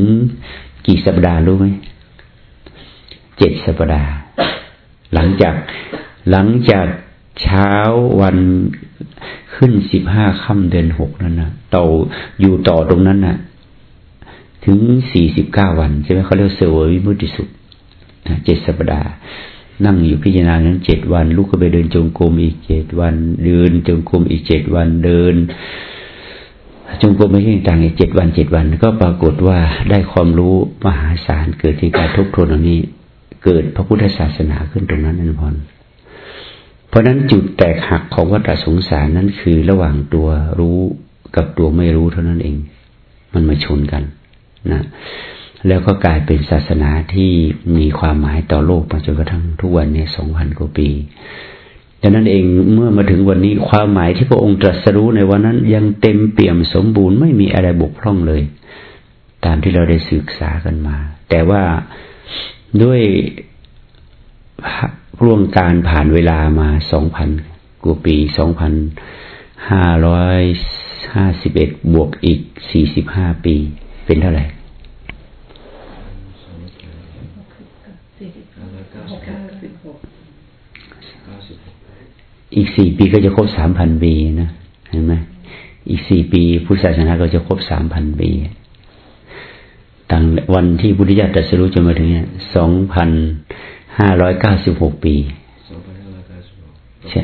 กี่สัปดาห์รู้ไหมเจ็ดสัปดาห์ หลังจากหลังจากเช้าวันขึ้นสิบห้าค่ำเดือนหกนั้นนะต่ออยู่ต่อตรงนั้นนะ่ะ ถึงสี่สิบเก้าวันใช่ไหมเขาเรียกเสวยวิมุติสุข เจ็ดสัปดาห์ นั่งอยู่พิจารณานั้นเจ็ดวัน ลุกขึ้นไปเดินจงกรมอีกเจ็ดวัน เดินจงกรมอีกเจ็ดวันเดิน จงกรมไม่ใช่ต่างอีกเจ็ดวันเจ็ดวัน ก็ปรากฏว่าได้ความรู้มหาศาลเกิดที่การทบทวนตรงนี้ เกิดพระพุทธศาสนาขึ้นตรงนั้นนั่นพรเพราะนั้นจุดแตกหักของวัฏสงสารนั้นคือระหว่างตัวรู้กับตัวไม่รู้เท่านั้นเอง มันมาชนกันนะ แล้วก็กลายเป็นศาสนาที่มีความหมายต่อโลกมาจนกระทั่งทุกวันนี้สองพันกว่าปีดังนั้นเองเมื่อมาถึงวันนี้ความหมายที่พระองค์ตรัสรู้ในวันนั้นยังเต็มเปี่ยมสมบูรณ์ไม่มีอะไรบกพร่องเลย ตามที่เราได้ศึกษากันมา แต่ว่าด้วยร่วงการผ่านเวลามาสองพันกว่าปีสองพันห้าร้อยห้าสิบเอ็ดบวกอีกสี่สิบห้าปี เป็นเท่าไหร่ อีกสี่ปีก็จะครบสามพันปีนะเห็นไหมอีกสี่ปีพุทธศาสนาก็จะครบสามพันปีตั้งวันที่พุทธิยถาตรัสรู้จนมาถึงเนี่ยสองพันห้าร้อยเก้าสิบหกปีใช่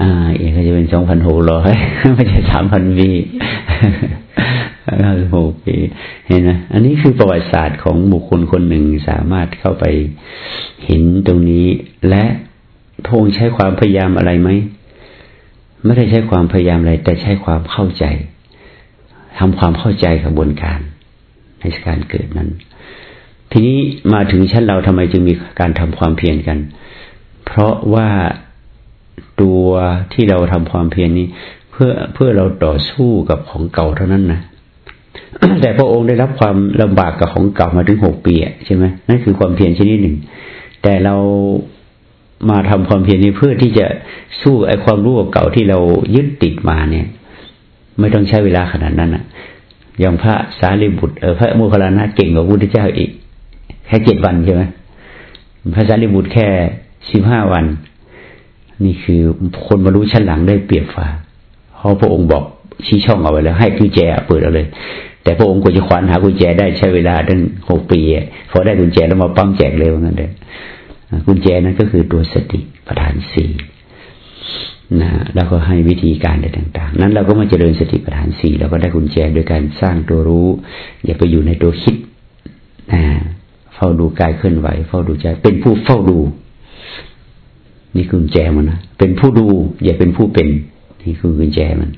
อ่าเอกก็จะเป็นสองพันหกร้อยไม่ใช่สามพันปีเก้าสิบหกปีเห็นไหมอันนี้คือประวัติศาสตร์ของบุคคลคนหนึ่งสามารถเข้าไปเห็นตรงนี้และ พงใช้ความพยายามอะไรไหมไม่ได้ใช้ความพยายามอะไร แต่ใช้ความเข้าใจทำความเข้าใจกระบวนการในการเกิดนั้น ทีนี้มาถึงชั้นเราทำไมจึงมีการทำความเพียรกัน เพราะว่าตัวที่เราทำความเพียรนี้ เพื่อเพื่อเราต่อสู้กับของเก่าเท่านั้นนะแต่พระองค์ได้รับความลำบากกับของเก่ามาถึงหกปีใช่ไหมนั่นคือความเพียรชนิดหนึ่ง แต่เรา มาทำความเพียรนี้เพื่อที่จะสู้ไอ้ความรู้เก่าที่เรายึดติดมาเนี่ย ไม่ต้องใช้เวลาขนาดนั้นอะ อย่างพระสารีบุตรเออพระโมคคัลลานะเก่งกว่าพุทธเจ้าอีก แค่เจ็ดวันใช่ไหมพระสารีบุตรแค่สิบห้าวัน นี่คือคนมารู้ชั้นหลังได้เปรียบฝ่าเพราะพระองค์บอกชี้ช่องเอาไว้แล้ว ให้กุญแจเปิดเอาเลย แต่พระองค์กว่าจะขวานหากุญแจได้ใช้เวลาตั้งหกปีพอได้กุญแจแล้วมาปั้มแจกเลยว่างั้นเลย กุญแจนั้นก็คือตัวสติประธานสี่นะแล้วก็ให้วิธีการอะไรต่าง ๆ นั้นเราก็มาเจริญสติปัฏฐานสี่เราก็ได้กุญแจโดยการสร้างตัวรู้ อย่าไปอยู่ในตัวคิดนะเฝ้าดูกายเคลื่อนไหว เฝ้าดูใจ เป็นผู้เฝ้าดู นี่กุญแจมันนะเป็นผู้ดู อย่าเป็นผู้เป็น นี่คือกุญแจมัน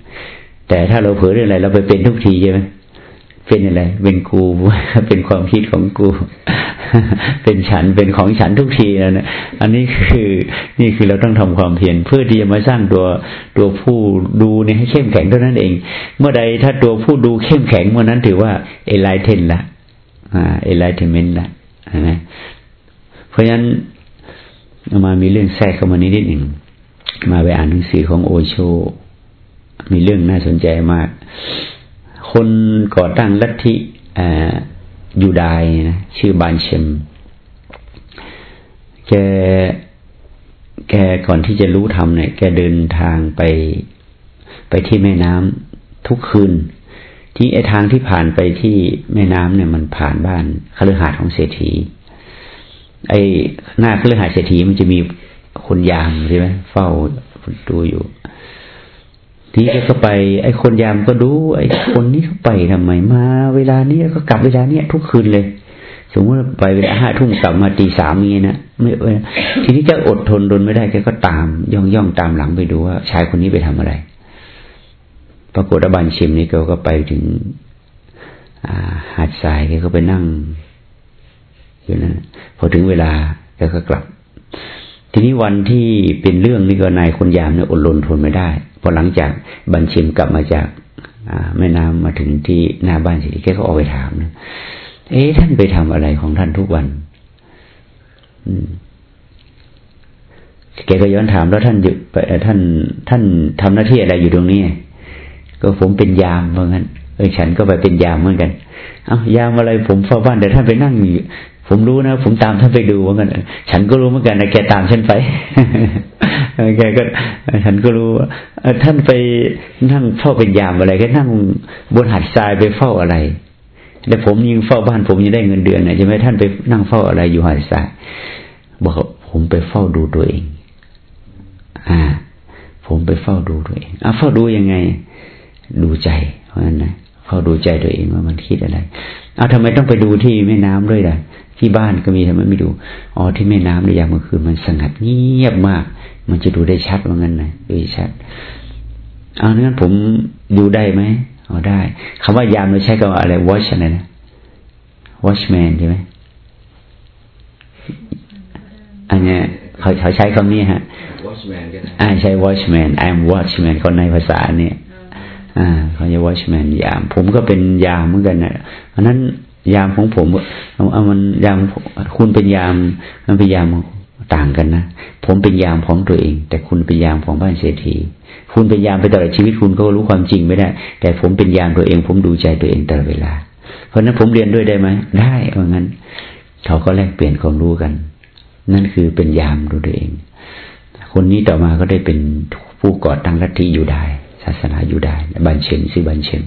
แต่ถ้าเราเผลอเรื่องอะไรเราไปเป็นทุกทีใช่ไหม เป็นอะไร เป็นกู เป็นความคิดของกู เป็นฉัน เป็นของฉันทุกทีนะ อันนี้คือ นี่คือเราต้องทำความเพียรเพื่อที่จะมาสร้างตัวตัวผู้ดูเนี่ยให้เข้มแข็งเท่านั้นเอง เมื่อใดถ้าตัวผู้ดูเข้มแข็งเมื่อนั้นถือว่าเอไลเทนละอ่าเอไลเทนเมนละนะเพราะฉะนั้นมามีเรื่องแทรกเข้ามานิดหนึ่ง มาไปอ่านหนังสือของโอโช มีเรื่องน่าสนใจมาก คนก่อตั้งลัทธิยูดายนะชื่อบานเชมแกแกก่อนที่จะรู้ธรรมเนี่ย แกเดินทางไปไปที่แม่น้ำทุกคืน ที่ไอทางที่ผ่านไปที่แม่น้ำเนี่ย มันผ่านบ้านคฤหาสน์ของเศรษฐี ไอหน้าคฤหาสน์เศรษฐีมันจะมีคนยามใช่ไหมเฝ้าดูอยู่ ทีแกก็ไป ไอ้คนยามก็ดู ไอ้คนนี้เขาไปทำไมมา เวลานี้ก็กลับเวลาเนี้ยทุกคืนเลย สมมติไปเวลาห้าทุ่มกลับมาตีสามนี้นะไม่ทีนี้จะอดทนดนไม่ได้แกก็ตาม ย่องย่องตามหลังไปดูว่าชายคนนี้ไปทำอะไร ปรากฏว่าบันชิมนี่เขาก็ไปถึงหาดทรายแกก็ไปนั่ง อยู่นะพอถึงเวลาแกก็กลับ ทีนี้วันที่เป็นเรื่องนี่ก็นายคนยามเนี่ยอดรนทนไม่ได้ พอหลังจากบัญชิมกลับมาจากแม่น้ำมาถึงที่หน้าบ้านสิแกก็ออกไปถามนะเอ๊ะท่านไปทำอะไรของท่านทุกวัน อืมแกก็ย้อนถามแล้วท่านอยู่ท่าน ท่านทำหน้าที่อะไรอยู่ตรงนี้ ก็ผมเป็นยามเหมือนกันเออฉันก็ไปเป็นยามเหมือนกัน เอายามอะไรผมเฝ้าบ้านแต่ท่านไปนั่งอยู่ ผมรู้นะ ผมตามท่านไปดูเหมือนกันฉันก็รู้เหมือนกันนะแกตามฉันไปแกก็ ฉันก็รู้ท่านไปนั่งเฝ้าเป็นยามอะไรก็นั่งบนหัดทรายไปเฝ้าอะไรแต่ผมยิงเฝ้าบ้านผมยังได้เงินเดือนเนี่ยจะไม่ท่านไปนั่งเฝ้าอะไรอยู่หัดทรายบอกผมไปเฝ้าดูตัวเอง อ่า ผมไปเฝ้าดูตัวเองอะเฝ้าดูยังไง ดูใจเพราะนั้นนะเขาดูใจตัวเองว่ามันคิดอะไรเอาทำไมต้องไปดูที่แม่น้ำด้วยล่ะ ที่บ้านก็มีทำไมไม่ดู อ๋อที่แม่น้ำในยามกลางคืนมันสงัดเงียบมาก มันจะดูได้ชัดว่างั้นนะดูชัด เอางั้นผมดูได้ไหมอ๋อได้คำว่ายามเราใช้คำว่าอะไร watch อะไรนะ watchman ใช่ไหมอันเนี้ยเขาเขาใช้คำนี้ฮะ watchman ก็ได้อ่าใช้ watchman I'm watchman คนในภาษาเนี่ยอ่าเขาจะวอชแมนยาม ผมก็เป็นยามเหมือนกันนะเพราะนั้น ยามของผมเอามันยามคุณเป็นยามมันเป็นยามต่างกันนะผมเป็นยามของตัวเอง แต่คุณเป็นยามของบ้านเศรษฐีคุณเป็นยามไปตลอดชีวิตคุณก็รู้ความจริงไม่ได้ แต่ผมเป็นยามตัวเอง ผมดูใจตัวเองตลอดเวลา เพราะนั้นผมเรียนด้วยได้ไหมได้เพราะงั้น เขาก็แลกเปลี่ยนความรู้กัน นั่นคือเป็นยามดูตัวเอง คนนี้ต่อมาก็ได้เป็นผู้ก่อตั้งลัทธิอยู่ได้ศาสนาอยู่ได้บันเชงซื้อบันเชง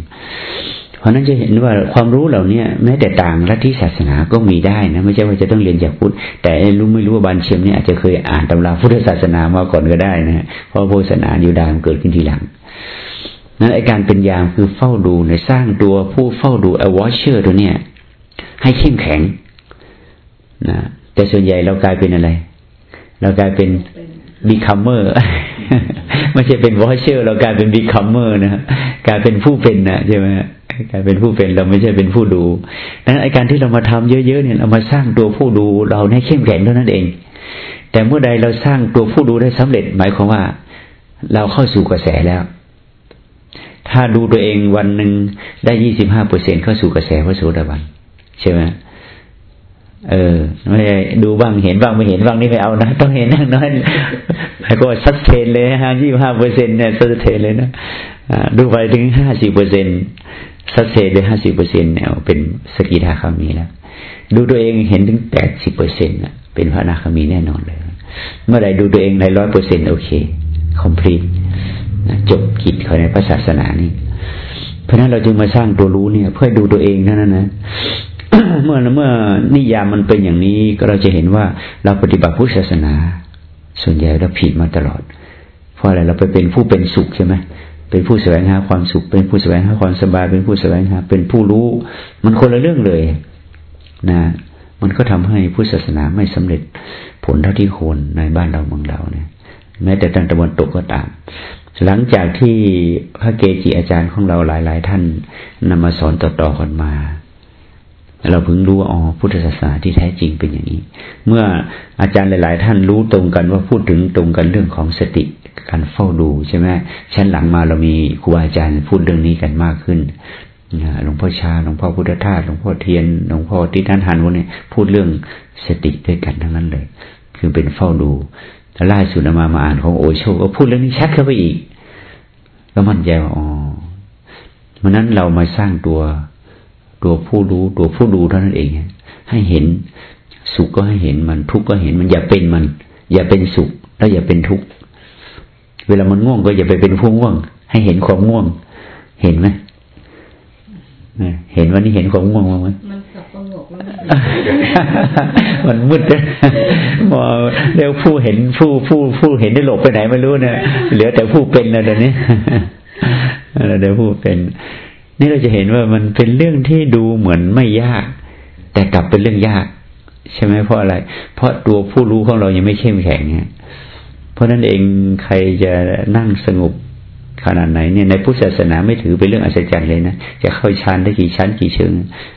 เพราะนั้นจะเห็นว่าความรู้เหล่านี้แม้แต่ต่างลัทธิศาสนาก็มีได้นะไม่ใช่ว่าจะต้องเรียนจากพุทธแต่รู้ไม่รู้ว่าบันเชงเนี่ยอาจจะเคยอ่านตำราพุทธศาสนามาก่อนก็ได้นะเพราะพุทธศาสนาอยู่ได้มันเกิดขึ้นทีหลังนั้นไอการเป็นยามคือเฝ้าดูในสร้างตัวผู้เฝ้าดู a watcher ตัวเนี้ยให้เข้มแข็งนะแต่ส่วนใหญ่เรากลายเป็นอะไร เรากลายเป็น becomer ไม่ใช่เป็น watcher เรากลายเป็น becomer นะกลายเป็นผู้เป็นนะใช่ไหม กลายเป็นผู้เป็นเราไม่ใช่เป็นผู้ดูนั้นไอการที่เรามาทำเยอะๆเนี่ยเรามาสร้างตัวผู้ดูเราให้เข้มแข็งเท่านั้นเอง แต่เมื่อใดเราสร้างตัวผู้ดูได้สำเร็จ หมายความว่า เราเข้าสู่กระแสแล้ว ถ้าดูตัวเองวันหนึ่งได้ยี่สิบห้าเปอร์เซ็นเข้าสู่กระแสพระโสดาบันใช่ไหมเออไม่ดูบ้างเห็นบ้างไม่เห็นบ้างนี่ไม่เอานะ ต้องเห็นนั่งน้อยแล้วก็สัดเทนเลยฮะยี่ห้าเปอร์เซ็นเนี่ยสัดเทนเลยนะดูไปถึงห้าสิบเปอร์เซ็น สัดเทนเลยห้าสิบเปอร์เซ็นเนี่ยเป็นสกิทาคามีแล้วดูตัวเองเห็นถึงแปดสิบเปอร์เซ็นต์เป็นพระนาคามีแน่นอนเลย เมื่อไรดูตัวเองในร้อยเปอร์เซ็นต์โอเคคอมพลีทจบกิจเขาในพระศาสนานี่เพราะนั้นเราจึงมาสร้างตัวรู้เนี่ย เพื่อดูตัวเองนั่นนะเมื่อเมื่อนิยามมันเป็นอย่างนี้ก็เราจะเห็นว่าเราปฏิบัติพุทธศาสนา ส่วนใหญ่เราผิดมาตลอด เพราะอะไรเราไปเป็นผู้เป็นสุขใช่ไหม เป็นผู้แสวงหาความสุข เป็นผู้แสวงหาความสบาย เป็นผู้แสวงหา เป็นผู้รู้ มันคนละเรื่องเลยนะ มันก็ทำให้พุทธศาสนาไม่สำเร็จผลเท่าที่ควรในบ้านเราเมืองเราเนี่ย แม้แต่ทางตะวันตกก็ตาม หลังจากที่พระเกจิอาจารย์ของเราหลาย ๆ ท่านนำมาสอนต่อๆกันมาเราเพิ่งรู้ว่าอ๋อพุทธศาสนาที่แท้จริงเป็นอย่างนี้ เมื่ออาจารย์หลาย ๆ ท่านรู้ตรงกันว่าพูดถึงตรงกันเรื่องของสติ การเฝ้าดูใช่ไหมชั้นหลังมาเรามีครูอาจารย์พูดเรื่องนี้กันมากขึ้นหลวงพ่อชา หลวงพ่อพุทธทาส หลวงพ่อเทียน หลวงพ่อที่ท่านหันวันนี้พูดเรื่องสติด้วยกันทั้งนั้นเลย คือเป็นเฝ้าดูแล่าสุดมามาอ่านของโอโชก็พูดเรื่องนี้ชัดเข้าไปอีก ก็มั่นใจว่าอ๋อวันนั้นเรามาสร้างตัวตัวผู้รู้ตัวผู้ดูเท่านั้นเอง ให้เห็นสุขก็ให้เห็นมันทุกข์ก็เห็นมันอย่าเป็นมัน อย่าเป็นสุข แล้วอย่าเป็นทุกข์ เวลามันง่วงก็อย่าไปเป็นผู้ง่วง ให้เห็นความง่วง เห็นไหมเห็นวันนี้เห็นความง่วงมั้ยมันสับประงกแล้วมันมืดเลยมอเดี๋ยวผู้เห็นผู้ผู้ผู้เห็นได้หลบไปไหนไม่รู้เนี่ยเหลือแต่ผู้เป็นแล้วเดี๋ยวนี้เดี๋ยวผู้เป็น นี่เราจะเห็นว่ามันเป็นเรื่องที่ดูเหมือนไม่ยาก แต่กลับเป็นเรื่องยาก ใช่ไหมเพราะอะไร เพราะตัวผู้รู้ของเรายังไม่เข้มแข็งเนี่ย เพราะนั้นเองใครจะนั่งสงบขนาดไหนเนี่ยในพุทธศาสนาไม่ถือเป็นเรื่องอัศจรรย์เลยนะจะเข้าฌานได้กี่ชั้นกี่เชิง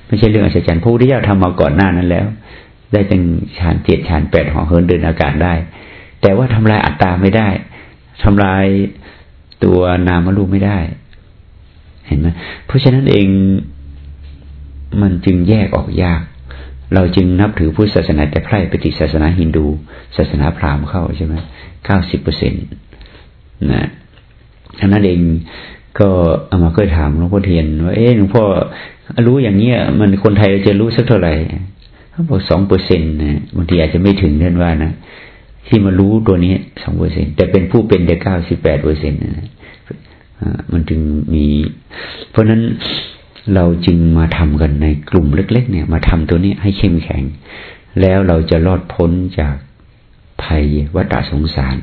ไม่ใช่เรื่องอัศจรรย์พระพุทธเจ้าทำมาก่อนหน้านั้นแล้ว ได้ตั้งฌานเจ็ดฌานแปดหอเหินเดินอากาศได้ แต่ว่าทำลายอัตตาไม่ได้ทำลายตัวนามรูปไม่ได้ เห็นไหมเพราะฉะนั้นเองมันจึงแยกออกยาก เราจึงนับถือพุทธศาสนาแต่ไพร่ปฏิศาสนาฮินดู ศาสนาพราหมณ์เข้าใช่ไหม เก้าสิบเปอร์เซ็นต์นะท่านั้นเองก็เอามาเคยถามหลวงพ่อเทียนว่า เอ๊ะหลวงพ่อรู้อย่างเนี้ย มันคนไทยจะรู้สักเท่าไหร่เขาบอกสองเปอร์เซ็นต์นะบางทีอาจจะไม่ถึงนั่นว่านะที่มารู้ตัวนี้สองเปอร์เซ็นแต่เป็นผู้เป็นได้เก้าสิบแปดเปอร์เซ็นต์นะมันจึงมี เพราะนั้นเราจึงมาทำกันในกลุ่มเล็ก ๆ เนี่ย มาทำตัวนี้ให้เข้มแข็ง แล้วเราจะรอดพ้นจาก ภัยวัฏสงสาร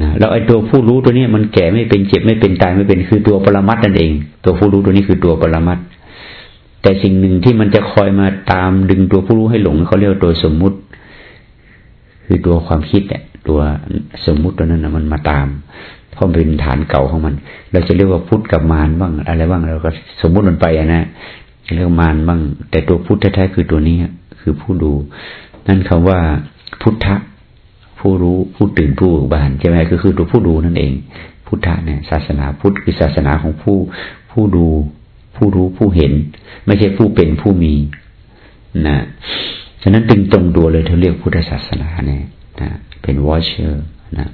นะแล้วไอ้ตัวผู้รู้ตัวนี้มันแก่ไม่เป็นเจ็บไม่เป็นตายไม่เป็นคือตัวปรมัตนั่นเอง ตัวผู้รู้ตัวนี้คือตัวปรมัตแต่สิ่งหนึ่งที่มันจะคอยมาตามดึงตัวผู้รู้ให้หลงเขาเรียกตัวสมมุติ คือตัวความคิดเนี่ยตัวสมมุติตัวนั้นนะมันมาตามเพราะเป็นฐานเก่าของมัน เราจะเรียกว่าพุทธกับมารบ้างอะไรบ้างเราก็สมมุติมันไปอะนะเรียกมารบ้าง แต่ตัวพุทธแท้ๆคือตัวนี้คือผู้ดู นั่นคำว่าพุทธ ผู้รู้ผู้ตื่นผู้เบิกบานใช่ไหมก็คือตัวผู้ดูนั่นเอง พุทธะเนี่ยศาสนาพุทธคือศาสนาของผู้ผู้ดู ผู้รู้ผู้เห็น ไม่ใช่ผู้เป็นผู้มีนะฉะนั้นตึงตรงตัวเลยเขาเรียกพุทธศาสนาเนี่ยนะเป็นวอชเชอร์นะ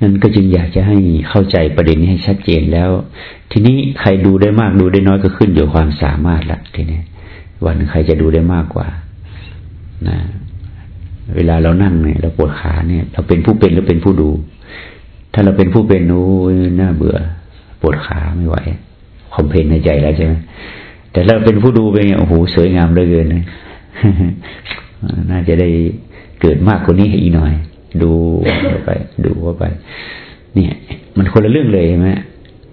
นั่นก็จึงอยากจะให้เข้าใจประเด็นนี้ให้ชัดเจนแล้ว ทีนี้ใครดูได้มากดูได้น้อยก็ขึ้นอยู่ความสามารถละทีนี้วันใครจะดูได้มากกว่า นะ เวลาเรานั่งเนี่ย เราปวดขาเนี่ย เราเป็นผู้เป็นหรือเป็นผู้ดู ถ้าเราเป็นผู้เป็นโอ้ยน่าเบื่อ ปวดขาไม่ไหวคอมเพนในใจแล้วใช่ไหมแต่เราเป็นผู้ดูเป็นโอ้โหสวยงามเหลือเกินนะน่าจะได้เกิดมากกว่านี้อีกหน่อย ดูเข้าไป ดูเข้าไป เนี่ย มันคนละเรื่องเลยใช่ไหม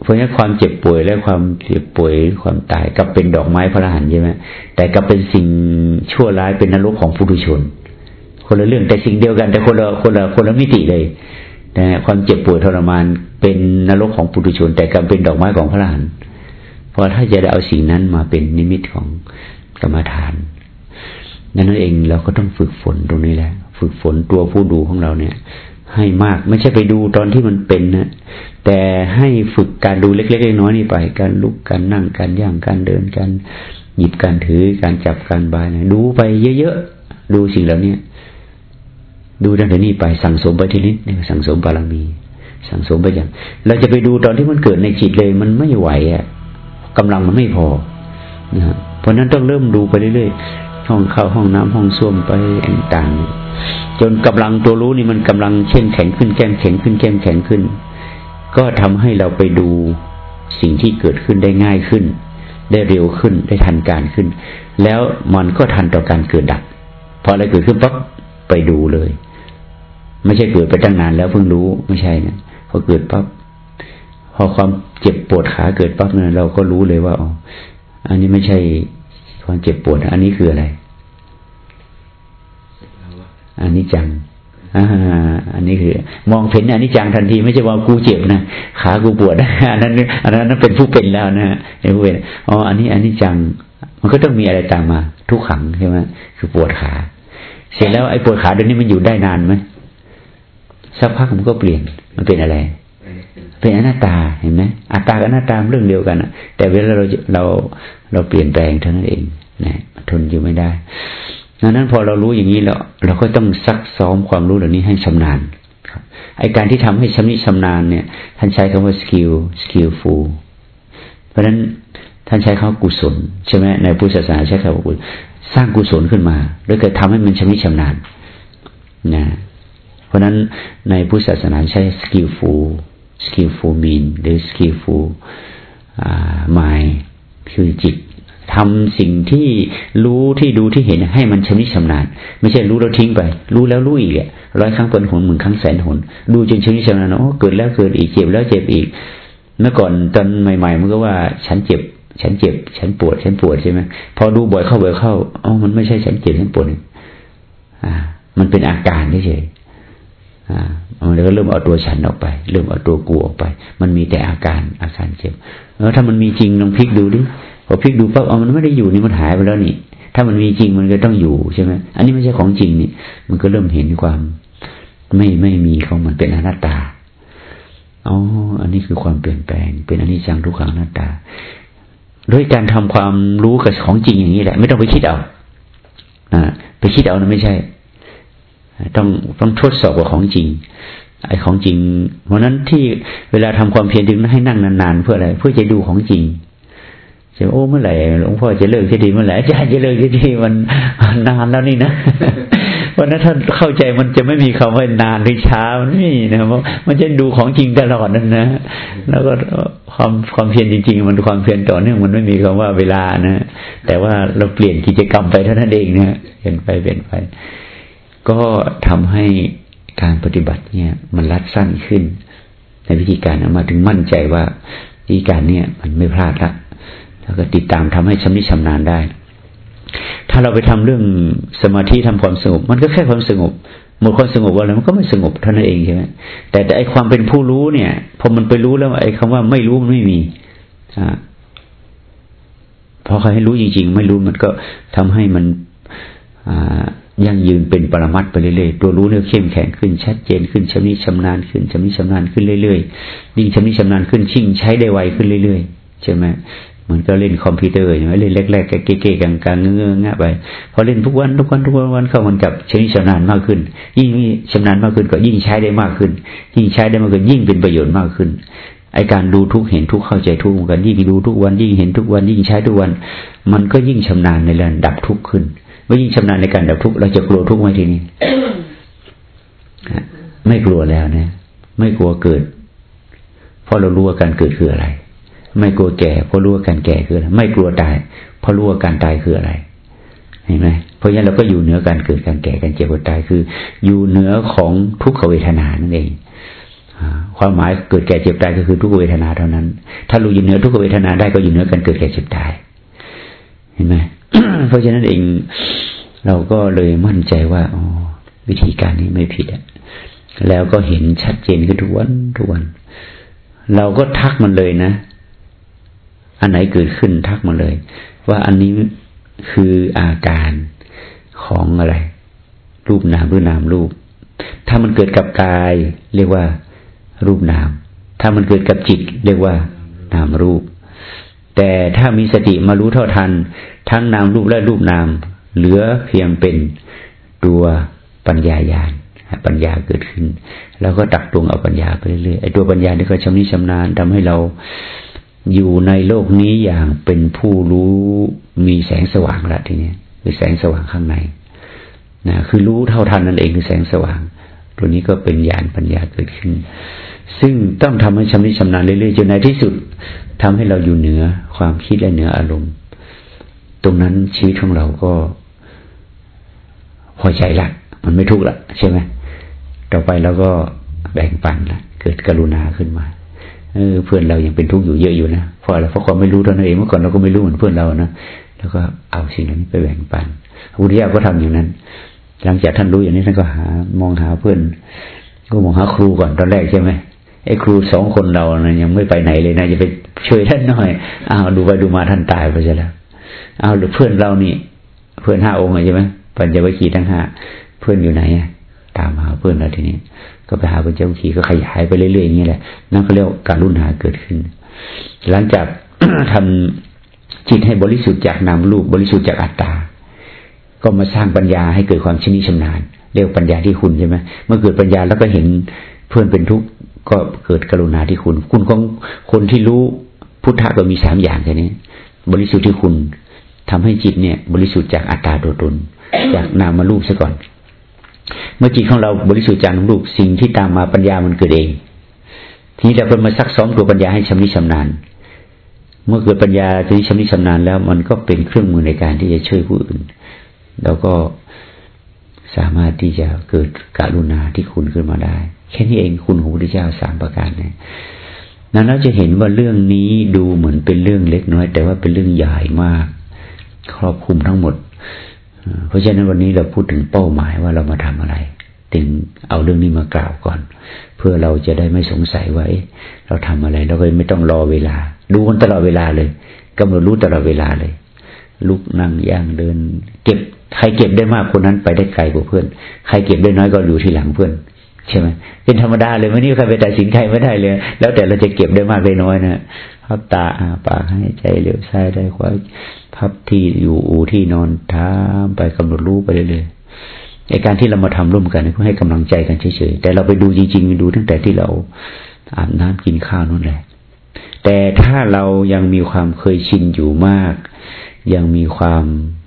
เพราะงั้นความเจ็บป่วยและความเจ็บป่วยความตายกับเป็นดอกไม้พระรหันใช่ไหมแต่กับเป็นสิ่งชั่วร้ายเป็นนรกของผู้ดุชน คนละเรื่องแต่สิ่งเดียวกัน แต่คนละคนละคนละมิติเลยนะความเจ็บปวดทรมานเป็นนรกของปุถุชน แต่กลับเป็นดอกไม้ของพระอรหันต์เพราะถ้าจะได้เอาสิ่งนั้นมาเป็นนิมิตของกรรมฐานนั่นเองเราก็ต้องฝึกฝนตรงนี้แหละ ฝึกฝนตัวผู้ดูของเราเนี่ย ให้มากไม่ใช่ไปดูตอนที่มันเป็นนะแต่ให้ฝึกการดูเล็กๆน้อยๆนี่ไป การลุกการนั่งการย่างการเดินการหยิบการถือการจับการบายนะดูไปเยอะๆดูสิ่งเหล่านี้ ดูตั้งแต่นี้ไปสั่งสมไปทีนิดนี่สั่งสมบารมี สั่งสมไปอย่าง เราจะไปดูตอนที่มันเกิดในจิตเลย มันไม่ไหวอะกำลังมันไม่พอนะเพราะนั้นต้องเริ่มดูไปเรื่อยๆห้องเข้าห้องน้ำห้องส้วมไปต่างๆจนกำลังตัวรู้นี่มันกำลังเข้มแข็งขึ้นแก้มแข็งขึ้นแก้มแข็งขึ้น ก็ทำให้เราไปดูสิ่งที่เกิดขึ้นได้ง่ายขึ้น ได้เร็วขึ้นได้ทันการขึ้น แล้วมันก็ทันต่อการเกิดดับพออะไรเกิดขึ้นปั๊บไปดูเลย ไม่ใช่เกิดไปตั้งนานแล้วเพิ่งรู้ไม่ใช่นะพอเกิดปั๊บพอความเจ็บปวดขาเกิดปั๊บเนี่ยเราก็รู้เลยว่าอ๋ออันนี้ไม่ใช่ความเจ็บปวด อันนี้คืออะไรอันนี้จังอ่าอันนี้คือ มองเห็นอันนี้จังทันที ไม่ใช่ว่ากูเจ็บนะขากูปวดอันนั้นอันนั้นเป็นผู้เป็นแล้วนะเป็นผู้เป็นอ๋ออันนี้อันนี้จัง มันก็ต้องมีอะไรตามมา ทุกขังใช่ไหมคือปวดขา เสร็จแล้วไอ้ปวดขาเดี๋ยวนี้มันอยู่ได้นานไหม สักพักมันก็เปลี่ยนมันเป็นอะไร เป็นอนัตตาเห็นไหมอัตตากับอนัตตาเรื่องเดียวกันแต่เวลาเราเราเราเปลี่ยนแปลงเท่านั้นเองนะทนอยู่ไม่ได้ดังนั้นพอเรารู้อย่างนี้แล้ว เราก็ต้องซักซ้อมความรู้เหล่านี้ให้ชำนาญครับไอการที่ทำให้ชำนิชำนาญเนี่ย ท่านใช้คำว่า skill skillful เพราะฉะนั้นท่านใช้คำกุศลใช่ไหมในพุทธศาสนาใช้คำว่ากุศลสร้างกุศลขึ้นมาแล้วเกิดทำให้มันชำนิชำนาญนะ เพราะนั้นในพุทธศาสนาใช้ skillful skillful mean หรือ skillful mind คือจิตทำสิ่งที่รู้ที่ดูที่เห็นให้มันชำนิชำนาญไม่ใช่รู้แล้วทิ้งไป รู้แล้วรู้อีกร้อยครั้งเป็นหนหมื่นครั้งแสนหน ดูจนชำนิชำนาญโอ้เกิดแล้วเกิดอีกเจ็บแล้วเจ็บอีก เมื่อก่อนตอนใหม่ๆมันก็ว่าฉันเจ็บ ฉันเจ็บ ฉันปวด ฉันปวดใช่ไหมพอดูบ่อยเข้าบ่อยเข้าอ๋อมันไม่ใช่ฉันเจ็บฉันปวดอ่า มันเป็นอาการเฉย มันก็เริ่มเอาตัวฉันออกไป เริ่มเอาตัวกูออกไป มันมีแต่อาการอาการเจ็บเออถ้ามันมีจริงลองพลิกดูดิพอพลิกดูปั๊บเอามันไม่ได้อยู่นี่มันหายไปแล้วนี่ ถ้ามันมีจริงมันก็ต้องอยู่ใช่ไหมอันนี้ไม่ใช่ของจริงนี่มันก็เริ่มเห็นความไม่ไม่มีของมันเป็นอนัตตาอ๋ออันนี้คือความเปลี่ยนแปลง เป็นอันิจจังทุกขังอนัตตาด้วยการทำความรู้กับของจริงอย่างนี้แหละ ไม่ต้องไปคิดเอาอ่าไปคิดเอานะไม่ใช่ ต้องต้องทดสอบกับของจริง ไอ้ของจริง เพราะนั้นที่เวลาทำความเพียรถึงให้นั่งนานๆเพื่ออะไร เพื่อจะดูของจริงจะโอ้เมื่อไหร่หลวงพ่อจะเลิกจะดีเมื่อไหร่อาจารย์จะเลิกจะดีมันนานแล้วนี่นะวันนั้นท่าเข้าใจมันจะไม่มีคำว่านานหรือช้ามันนี่นะเพราะมันจะดูของจริงตลอดนั่นนะ แล้วก็ความความเพียรจริง ๆ มันความเพียรต่อเนื่องมันไม่มีคำว่าเวลานะแต่ว่าเราเปลี่ยนกิจกรรมไปเท่านั้นเองนะเปลี่ยนไปเปลี่ยนไป ก็ทำให้การปฏิบัติเนี่ย มันรัดสั้นขึ้น ในวิธีการมาถึงมั่นใจว่าวิธีการเนี่ย มันไม่พลาดละแล้วก็ติดตามทำให้ชำนิชำนาญได้ ถ้าเราไปทำเรื่องสมาธิทำความสงบ มันก็แค่ความสงบหมดความสงบว่าอะไรมันก็ไม่สงบเท่านั้นเองใช่ไหมแต่ไอความเป็นผู้รู้เนี่ยพอมันไปรู้แล้วไอคำว่าไม่รู้มันไม่มีอ่าพอใครให้รู้จริง ๆ ไม่รู้มันก็ทำให้มันอ่า ยั่งยืนเป็นปรมัตไปเรื่อยๆ ตัวรู้เนี่ยเข้มแข็งขึ้นชัดเจนขึ้นชำนิชำนาญขึ้นชำนิชำนาญขึ้นเรื่อยๆ ยิ่งชำนิชำนาญขึ้นชิ่งใช้ได้ไวขึ้นเรื่อยๆ ใช่ไหมเหมันก็เล่นคอมพิวเตอร์อย่างเล่นแรกๆเก๊ๆกลางๆเงื้อๆไปพอเล่นทุกวันทุกวันทุกวันเข้ามันกับชำนิชำนาญมากขึ้น ยิ่งชำนาญมากขึ้นก็ยิ่งใช้ได้มากขึ้น ยิ่งใช้ได้มากขึ้นยิ่งเป็นประโยชน์มากขึ้นไอการดูทุกเห็นทุกเข้าใจทุกกันยิ่งดูทุกวันยิ่งเห็นทุกวันยิ่งใช้ทุกวัน มันก็ยิ่งชำนาญในการดับทุกข์ขึ้นเมื่อยิ่งชำนาญในการดับทุกข์เราจะกลัวทุกข์ไหมทีนี้ไม่กลัวแล้วนะไม่กลัวเกิด เพราะเรารู้ว่าการเกิดคืออะไร ไม่กลัวแก่เพราะรู้ว่าการแก่คืออะไรไม่กลัวตาย เพราะรู้ว่าการตายคืออะไร เห็นไหมเพราะฉะนั้นเราก็อยู่เหนือการเกิดการแก่การเจ็บการตายคือ อยู่เหนือของทุกขเวทนานั่นเองความหมายเกิดแก่เจ็บตายก็คือทุกขเวทนาเท่านั้น ถ้ารู้อยู่เหนือทุกขเวทนาได้ก็อยู่เหนือการเกิดแก่เจ็บตาย เห็นไหม เพราะฉะนั้นเองเราก็เลยมั่นใจว่าอ๋อวิธีการนี้ไม่ผิดแล้วก็เห็นชัดเจนขึ้นทุกวันทุกวัน เราก็ทักมันเลยนะ อันไหนเกิดขึ้นทักมาเลย ว่าอันนี้คืออาการของอะไร รูปนามหรือนามรูป ถ้ามันเกิดกับกาย เรียกว่า รูปนาม ถ้ามันเกิดกับจิต เรียกว่านามรูป แต่ถ้ามีสติมารู้เท่าทัน ทั้งนามรูปและรูปนาม เหลือเพียงเป็นตัวปัญญาญาณปัญญาเกิดขึ้น แล้วก็ตักตวงเอาปัญญาไปเรื่อยๆไอ้ตัวปัญญานี่ก็ชำนิชำนาญทำให้เราอยู่ในโลกนี้อย่างเป็นผู้รู้มีแสงสว่างละทีนี้คือแสงสว่างข้างในนะคือรู้เท่าทันนั่นเองคือแสงสว่าง ตัวนี้ก็เป็นญาณปัญญาเกิดขึ้น ซึ่งต้องทำให้ชำนิชำนาญเรื่อยๆจนในที่สุดทำให้เราอยู่เหนือความคิดและเหนืออารมณ์ ตรงนั้นชีวิตของเราก็พอใจละมันไม่ทุกข์ละใช่ไหมต่อไปเราก็แบ่งปันละเกิดกรุณาขึ้นมาเออเพื่อนเรายังเป็นทุกข์อยู่เยอะอยู่นะเพราะอะไรเพราะความไม่รู้เท่านั้นเองเมื่อก่อนเราก็ไม่รู้เหมือนเพื่อนเรานะแล้วก็เอาสิ่งนี้ไปแบ่งปันพระพุทธเจ้าก็ทำอย่างนั้น หลังจากท่านรู้อย่างนี้ท่านก็หามองหาเพื่อน ก็มองหาครูก่อนตอนแรกใช่ไหมไอ้ครูสองคนเรานะยังไม่ไปไหนเลยนะจะไปช่วยท่านหน่อยอ้าวดูไปดูมาท่านตายไปซะแล้วอ้าวหรือเพื่อนเรานี่ เพื่อนห้าองค์ใช่ไหมปัญจวัคคีย์ทั้งห้าเพื่อนอยู่ไหนตามหาเพื่อนเราทีนี้ ก็ไปหาป็นเจ้าขี่ก็ขยายไปเรื่อยๆอย่างนี้แหละนั่นก็เรียกการรุ่นหาเกิดขึ้น หลังจากทำจิตให้บริสุทธิ์จากนามรูปบริสุทธิ์จากอัตตา ก็มาสร้างปัญญาให้เกิดความชนิชำนาญ เรียกปัญญาที่คุณใช่ไหมเมื่อเกิดปัญญาแล้วก็เห็นเพื่อนเป็นทุกข์ก็เกิดกรุณาที่คุณ คุณของคนที่รู้พุทธะก็มีสามอย่างแค่นี้ บริสุทธิ์ที่คุณทำให้จิตเนี่ย บริสุทธิ์จากอัตตาตัวตนจากนามารูปซะก่อน เมื่อจิตของเราบริสุทธิ์จากนามรูปสิ่งที่ตามมาปัญญามันเกิดเอง ทีนี้เราเป็นมาซักซ้อมตัวปัญญาให้ชำนิชำนาญเมื่อเกิดปัญญาที่ชำนิชำนาญแล้ว มันก็เป็นเครื่องมือในการที่จะช่วยผู้อื่น เราก็สามารถที่จะเกิดกรุณาที่คุณขึ้นมาได้ แค่นี้เองคุณของพระพุทธเจ้าสามประการเนี่ยนั้นเราจะเห็นว่าเรื่องนี้ดูเหมือนเป็นเรื่องเล็กน้อย แต่ว่าเป็นเรื่องใหญ่มาก ครอบคลุมทั้งหมด เพราะฉะนั้นวันนี้เราพูดถึงเป้าหมายว่าเรามาทำอะไร ถึงเอาเรื่องนี้มากล่าวก่อน เพื่อเราจะได้ไม่สงสัยว่าเราทำอะไรเราก็ไม่ต้องรอเวลา ดูมันตลอดเวลาเลยกำหนดรู้ตลอดเวลาเลย ลุกนั่งย่างเดิน เก็บ ใครเก็บได้มากคนนั้นไปได้ไกลกว่าเพื่อน ใครเก็บได้น้อยก็อยู่ที่หลังเพื่อนใช่ไหมเป็นธรรมดาเลยไม่นี่ใครไปตัดสินใครไม่ได้เลย แล้วแต่เราจะเก็บได้มากได้น้อยนะพับตาอาปากให้ใจเลี้ยวซ้ายได้ขวาพับที่อยู่อูที่นอนท้ามไปกำหนดรู้ไปเรื่อยๆในการที่เรามาทำร่วมกันเพื่อให้กำลังใจกันเฉยๆแต่เราไปดูจริงๆดูตั้งแต่ที่เราอาบน้ำกินข้าวนั่นแหละ แต่ถ้าเรายังมีความเคยชินอยู่มาก ยังมีความ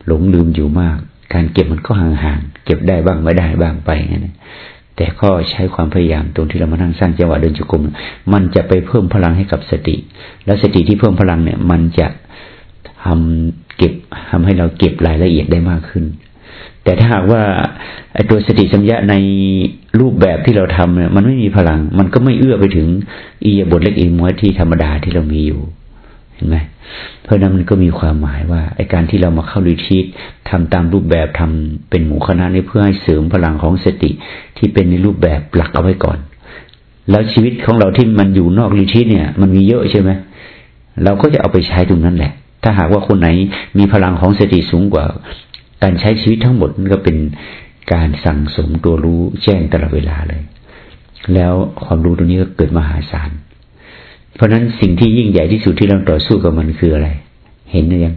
หลงลืมอยู่มาก การเก็บมันก็ห่างๆเก็บได้บ้างไม่ได้บ้างไปนแต่ก็ใช้ความพยายามตรงที่เรามานั่งสร้างจังหวะเดินจุกรมมันจะไปเพิ่มพลังให้กับสติ แล้วสติที่เพิ่มพลังเนี่ย มันจะทำเก็บทำให้เราเก็บรายละเอียดได้มากขึ้น แต่ถ้าหากว่าไอ้ตัวสติสัมยาในรูปแบบที่เราทำเนี่ยมันไม่มีพลัง มันก็ไม่เอื้อไปถึงอียบทเล็กอีมวยที่ธรรมดาที่เรามีอยู่ เห็นไหมเพราะนั้นมันก็มีความหมายว่าไอการที่เรามาเข้ารีทีตทำตามรูปแบบทำเป็นหมู่คณะนี้เพื่อให้เสริมพลังของสติที่เป็นในรูปแบบหลักเอาไว้ก่อน แล้วชีวิตของเราที่มันอยู่นอกรีทีตเนี่ย มันมีเยอะใช่ไหมเราก็จะเอาไปใช้ตรงนั้นแหละ ถ้าหากว่าคนไหนมีพลังของสติสูงกว่า การใช้ชีวิตทั้งหมดมันก็เป็นการสั่งสมตัวรู้แจ้งตลอดเวลาเลย แล้วความรู้ตรงนี้ก็เกิดมหาศาล เพราะนั้นสิ่งที่ยิ่งใหญ่ที่สุดที่เราต่อสู้กับมันคืออะไร เห็นหรือยัง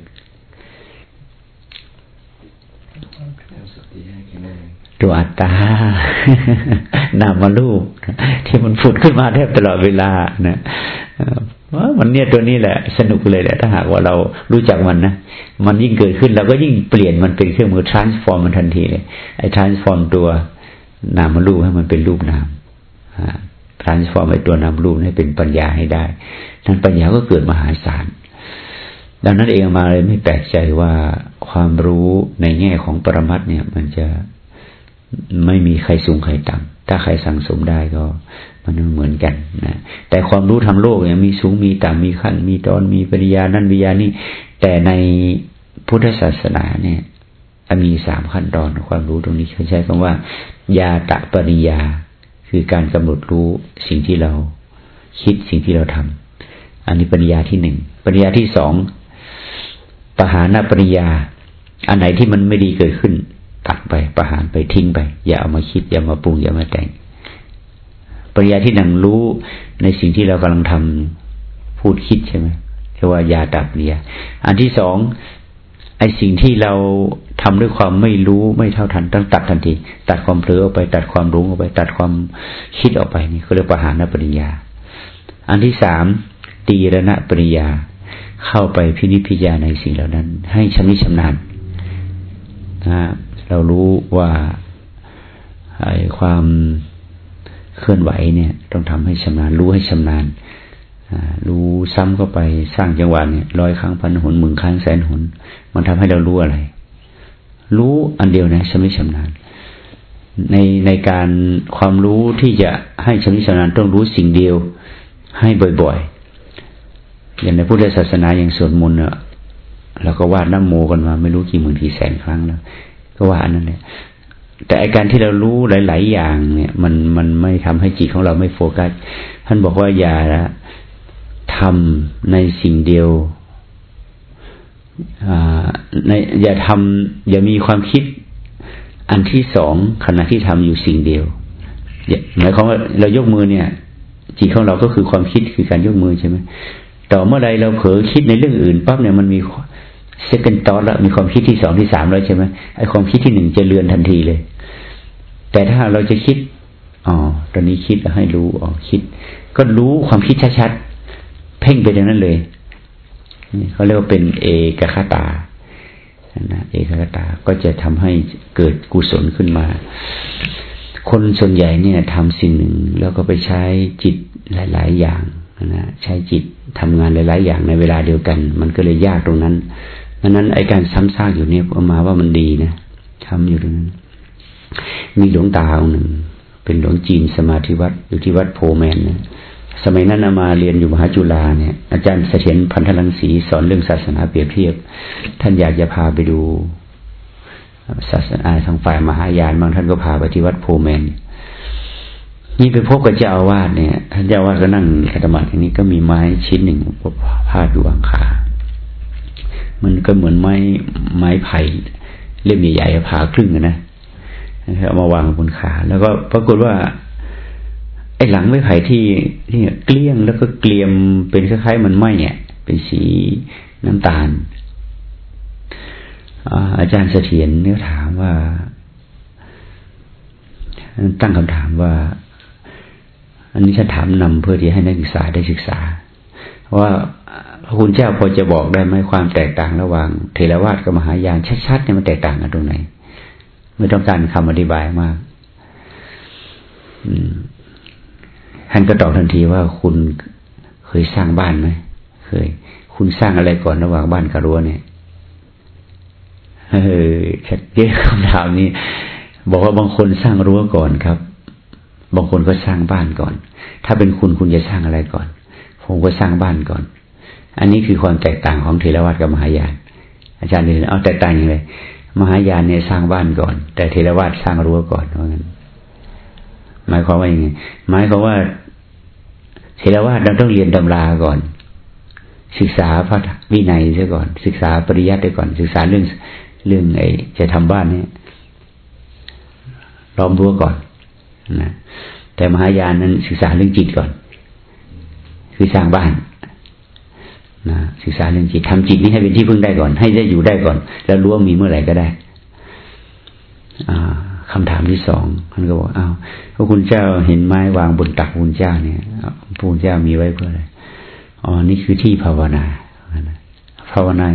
ตัวอัตตา นามาลูกที่มันฝุดขึ้นมาแทบตลอดเวลานะว่ามันเนี่ยตัวนี้แหละ สนุกเลยแหละถ้าหากว่าเรารู้จักมันนะ มันยิ่งเกิดขึ้นเราก็ยิ่งเปลี่ยนมันเป็นเครื่องมือ transform มันทันทีเลยไอ้ transform ตัวนามาลูกให้มันเป็นรูปนาม transform ไอ้ตัวนามรูปให้เป็นปัญญาให้ได้ นั้นปัญญาก็เกิดมหาศาล ดังนั้นเองมาเลยไม่แปลกใจว่าความรู้ในแง่ของปรมัตเนี่ย มันจะไม่มีใครสูงใครต่ำถ้าใครสั่งสมได้ก็มันเหมือนกันนะแต่ความรู้ทางโลกเนี่ยมีสูงมีต่ำมีขั้น มีตอนมีปริยานั่นวิญานี่แต่ในพุทธศาสนาเนี่ยมีสามขั้นตอนความรู้ตรงนี้เขาใช้คำว่า ยาตะปริยา คือการกำหนดรู้สิ่งที่เราคิดสิ่งที่เราทำอันนี้ปัญญาที่หนึ่งปัญญาที่สองปหานาปัญญา อันไหนที่มันไม่ดีเกิดขึ้นตัดไปประหารไปทิ้งไป อย่าเอามาคิด อย่ามาปรุง อย่ามาแต่งปัญญาที่หนึ่งรู้ในสิ่งที่เรากำลังทำพูดคิดใช่ไหมเรียกว่ายาตับเรียอันที่สองไอสิ่งที่เรา ทำด้วยความไม่รู้ไม่เท่าทันต้องตัดทันที ตัดความเผลอออกไป ตัดความรู้ออกไป ตัดความคิดออกไปนี่เขาเรียกประหานปริญญา อันที่สามตีระณปริญญา เข้าไปพินิจพิจารณาในสิ่งเหล่านั้น ให้ชำนิชำนาญนะเรารู้ว่าไอ้ความเคลื่อนไหวเนี่ย ต้องทำให้ชำนาญ รู้ให้ชำนาญรู้ซ้ำเข้าไปสร้างจังหวะเนี่ยร้อยครั้งพันหนหมื่นครั้งแสนหน มันทำให้เรารู้อะไร รู้อันเดียวนะชำนิชำนาญในในการความรู้ที่จะให้ชำนิชำนาญต้องรู้สิ่งเดียวให้บ่อยๆ อย่างในพุทธศาสนาอย่างสวดมนต์เนาะเราก็วาดน้ำโมกันมา ไม่รู้กี่หมื่นกี่แสนครั้งแล้ว ก็ว่าอันนั้นแหละแต่อาการที่เรารู้หลาย ๆ อย่างเนี่ย มันมันไม่ทำให้จิตของเราไม่โฟกัส ท่านบอกว่าอย่าทำในสิ่งเดียว ในอย่าทำอย่ามีความคิดอันที่สองขณะที่ทำอยู่สิ่งเดียวหมายความว่าเรายกมือเนี่ย จิตของเราก็คือความคิดคือการยกมือใช่ไหมต่อเมื่อไรเราเผลอคิดในเรื่องอื่นปั๊บเนี่ยมันมีเซคันด์ตอนแล้วมีความคิดที่สองที่สามแล้วใช่ไหมไอความคิดที่หนึ่งจะเลือนทันทีเลย แต่ถ้าเราจะคิดอ๋อตอนนี้คิดแล้วให้รู้อ๋อคิด ก็รู้ความคิดชัดๆเพ่งไปอย่างนั้นเลย นี่เขาเรียกว่าเป็นเอกคตานะเอกคตาก็จะทำให้เกิดกุศลขึ้นมา คนส่วนใหญ่เนี่ยทำสิ่งหนึ่งแล้วก็ไปใช้จิตหลาย ๆ อย่างนะใช้จิตทำงานหลาย ๆ อย่างในเวลาเดียวกัน มันก็เลยยากตรงนั้นดังนั้นไอการซ้ำซากอยู่เนี่ยอมาว่ามันดีนะทำอยู่ตรงนั้น มีหลวงตาองหนึ่ง เป็นหลวงจีนสมาธิวัดอยู่ที่วัดโพแมนนะ สมัยนั้นมาเรียนอยู่มหาจุฬาเนี่ย อาจารย์เสถียรพันธลังสีสอนเรื่องศาสนาเปรียบเทียบ ท่านอยากจะพาไปดูศาสนาทางฝ่ายมหายานบางท่านก็พาไปที่วัดโพแมน นี่ไปพบกับเจ้าอาวาสเนี่ย ท่านเจ้าอาวาสก็นั่งขัตมาทีนี้ก็มีไม้ชิ้นหนึ่งพาดอยู่อังขามันก็เหมือนไม้ไม้ไผ่เล่มใหญ่ๆผ่าครึ่งนะเอามาวางบนขา แล้วก็ปรากฏว่า ไอ้หลังไม้ไผ่ที่ที่เกลี้ยงแล้วก็เกลียมเป็นคล้ายๆมันไหมเนี่ย เป็นสีน้ำตาลอาจารย์เสถียรเนี่ยถามว่า ตั้งคำถามว่า อันนี้ฉันถามนำเพื่อที่ให้นักศึกษาได้ศึกษา ว่าพระคุณเจ้าพอจะบอกได้ไหมความแตกต่างระหว่างเทรวาสกับมหายานชัดๆเนี่ยมันแตกต่างกันตรงไหน ไม่ต้องการคำอธิบายมาก ท่านก็ตอบทันทีว่าคุณเคยสร้างบ้านไหมเคย คุณสร้างอะไรก่อนระหว่างบ้านกับรั้วเนี่ยเออชัดเจนคำถามนี้ บอกว่าบางคนสร้างรั้วก่อนครับ บางคนก็สร้างบ้านก่อน ถ้าเป็นคุณคุณจะสร้างอะไรก่อน ผมก็สร้างบ้านก่อน อันนี้คือความแตกต่างของเทรวาสกับมหายาน อาจารย์เรียนเอาแตกต่างยังไงมหายานเนี่ยสร้างบ้านก่อน แต่เทรวาสสร้างรั้วก่อนว่าะงั้นหมายความว่าอยังไงหมายความว่า เทรวาเราต้องเรียนตำราก่อน ศึกษาพระวินัยซะก่อน ศึกษาปริยัติก่อน ศึกษาเรื่องเรื่องไอ้จะทำบ้านเนี่ยล้อมรั้วก่อนนะแต่มหายานนั้นศึกษาเรื่องจิตก่อน คือสร้างบ้านนะศึกษาเรื่องจิตทำจิตนี้ให้เป็นที่พึ่งได้ก่อน ให้ได้อยู่ได้ก่อน แล้วรู้ว่ามีเมื่อไหร่ก็ได้ อ่า คำถามที่สองท่านก็บอกอ้าวพระคุณเจ้าเห็นไม้วางบนตักพระคุณเจ้าเนี่ยพระคุณเจ้ามีไว้เพื่ออะไรอ๋อนี่คือที่ภาวนาภาวนา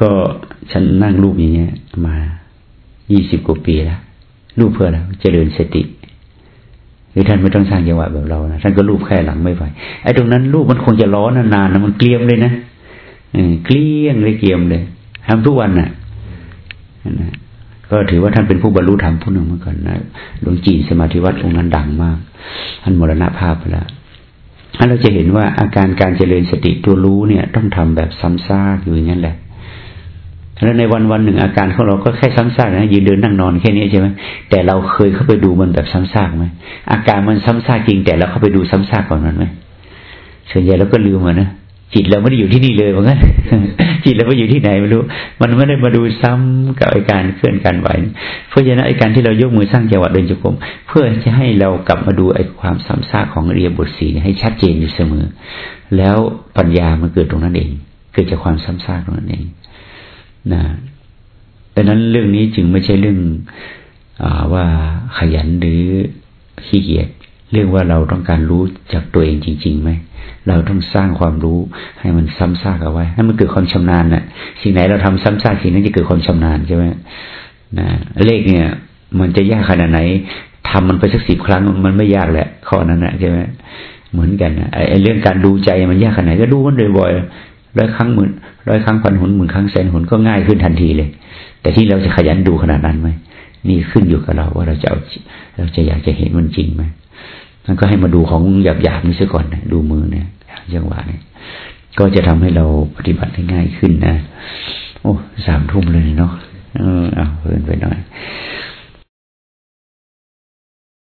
ก็ฉันนั่งรูปอย่างเงี้ย มายี่สิบกว่าปีแล้วรูปเพื่ออะไรเจริญสติคือท่านไม่ต้องสร้างจังหวะแบบเรานะท่านก็รูปแค่หลังไม่ไหวไอ้ตรงนั้นรูปมันคงจะร้อนนานๆนะมันเกลียมเลยนะเกลี้ยงเลยเกลียมเลยทำทุกวันน่ะนะ ก็ถือว่าท่านเป็นผู้บรรลุธรรมผู้หนึ่งเมื่อก่อนนะหลวงจีนสมาธิวัดองค์นั้นดังมาก ท่านมรณภาพไปแล้วเราจะเห็นว่าอาการการเจริญสติตัวรู้เนี่ย ต้องทำแบบซ้ำซากอยู่อย่างนั้นแหละ แล้วในวันวันหนึ่งอาการของเราก็แค่ซ้ำซากนะยืนเดินนั่งนอนแค่นี้ใช่ไหมแต่เราเคยเข้าไปดูมันแบบซ้ำซากไหมอาการมันซ้ำซากจริงแต่เราเข้าไปดูซ้ำซากก่อนมันไหมส่วนใหญ่เราก็ลืมมันนะ จิตเราไม่ได้อยู่ที่นี่เลยเหมือนกันจิตเราไปอยู่ที่ไหนไม่รู้ มันไม่ได้มาดูซ้ำกับอาการเคลื่อนการไหว เพราะฉะนั้นไอ้การที่เรายกมือสร้างจังหวะเดินจงกรมเพื่อจะให้เรากลับมาดูไอ้ความซ้ำซากของเรียบทสีให้ชัดเจนอยู่เสมอ แล้วปัญญามันเกิดตรงนั้นเอง เกิดจากความซ้ำซากตรงนั้นเองนะดังนั้นเรื่องนี้จึงไม่ใช่เรื่องอว่าขยันหรือขี้เกียจ เรื่องว่าเราต้องการรู้จากตัวเองจริงๆไหมเราต้องสร้างความรู้ให้มันซ้ำซากเอาไว้ ให้มันเกิดความชำนาญนะ่ะ สิ่งไหนเราทำซ้ำซากสิ่งนั้นจะเกิดความชำนาญใช่ไหมนะเลขเนี่ย มันจะยากขนาดไหนทำมันไปสักสิบครั้งมันไม่ยากแหละข้อนั้นนะใช่ไหมเหมือนกันนะไอ้เรื่องการดูใจมันยากขนาดไหนก็ดูมันบ่อยๆร้อยครั้งหมื่นร้อยครั้งพันหนหมื่นครั้งแสนหนก็ง่ายขึ้นทันทีเลย แต่ที่เราจะขยันดูขนาดนั้นไหมนี่ขึ้นอยู่กับเราว่าเราจะเอาเราจะอยากจะเห็นมันจริงไหม มันก็ให้มาดูของหยาบๆนี่ซะก่อนนะดูมือเนี่ยจังหวะเนี่ยก็จะทำให้เราปฏิบัติได้ง่ายขึ้นนะ โอ้สามทุ่มเลยเนาะเออเอาเพิ่นไปหน่อย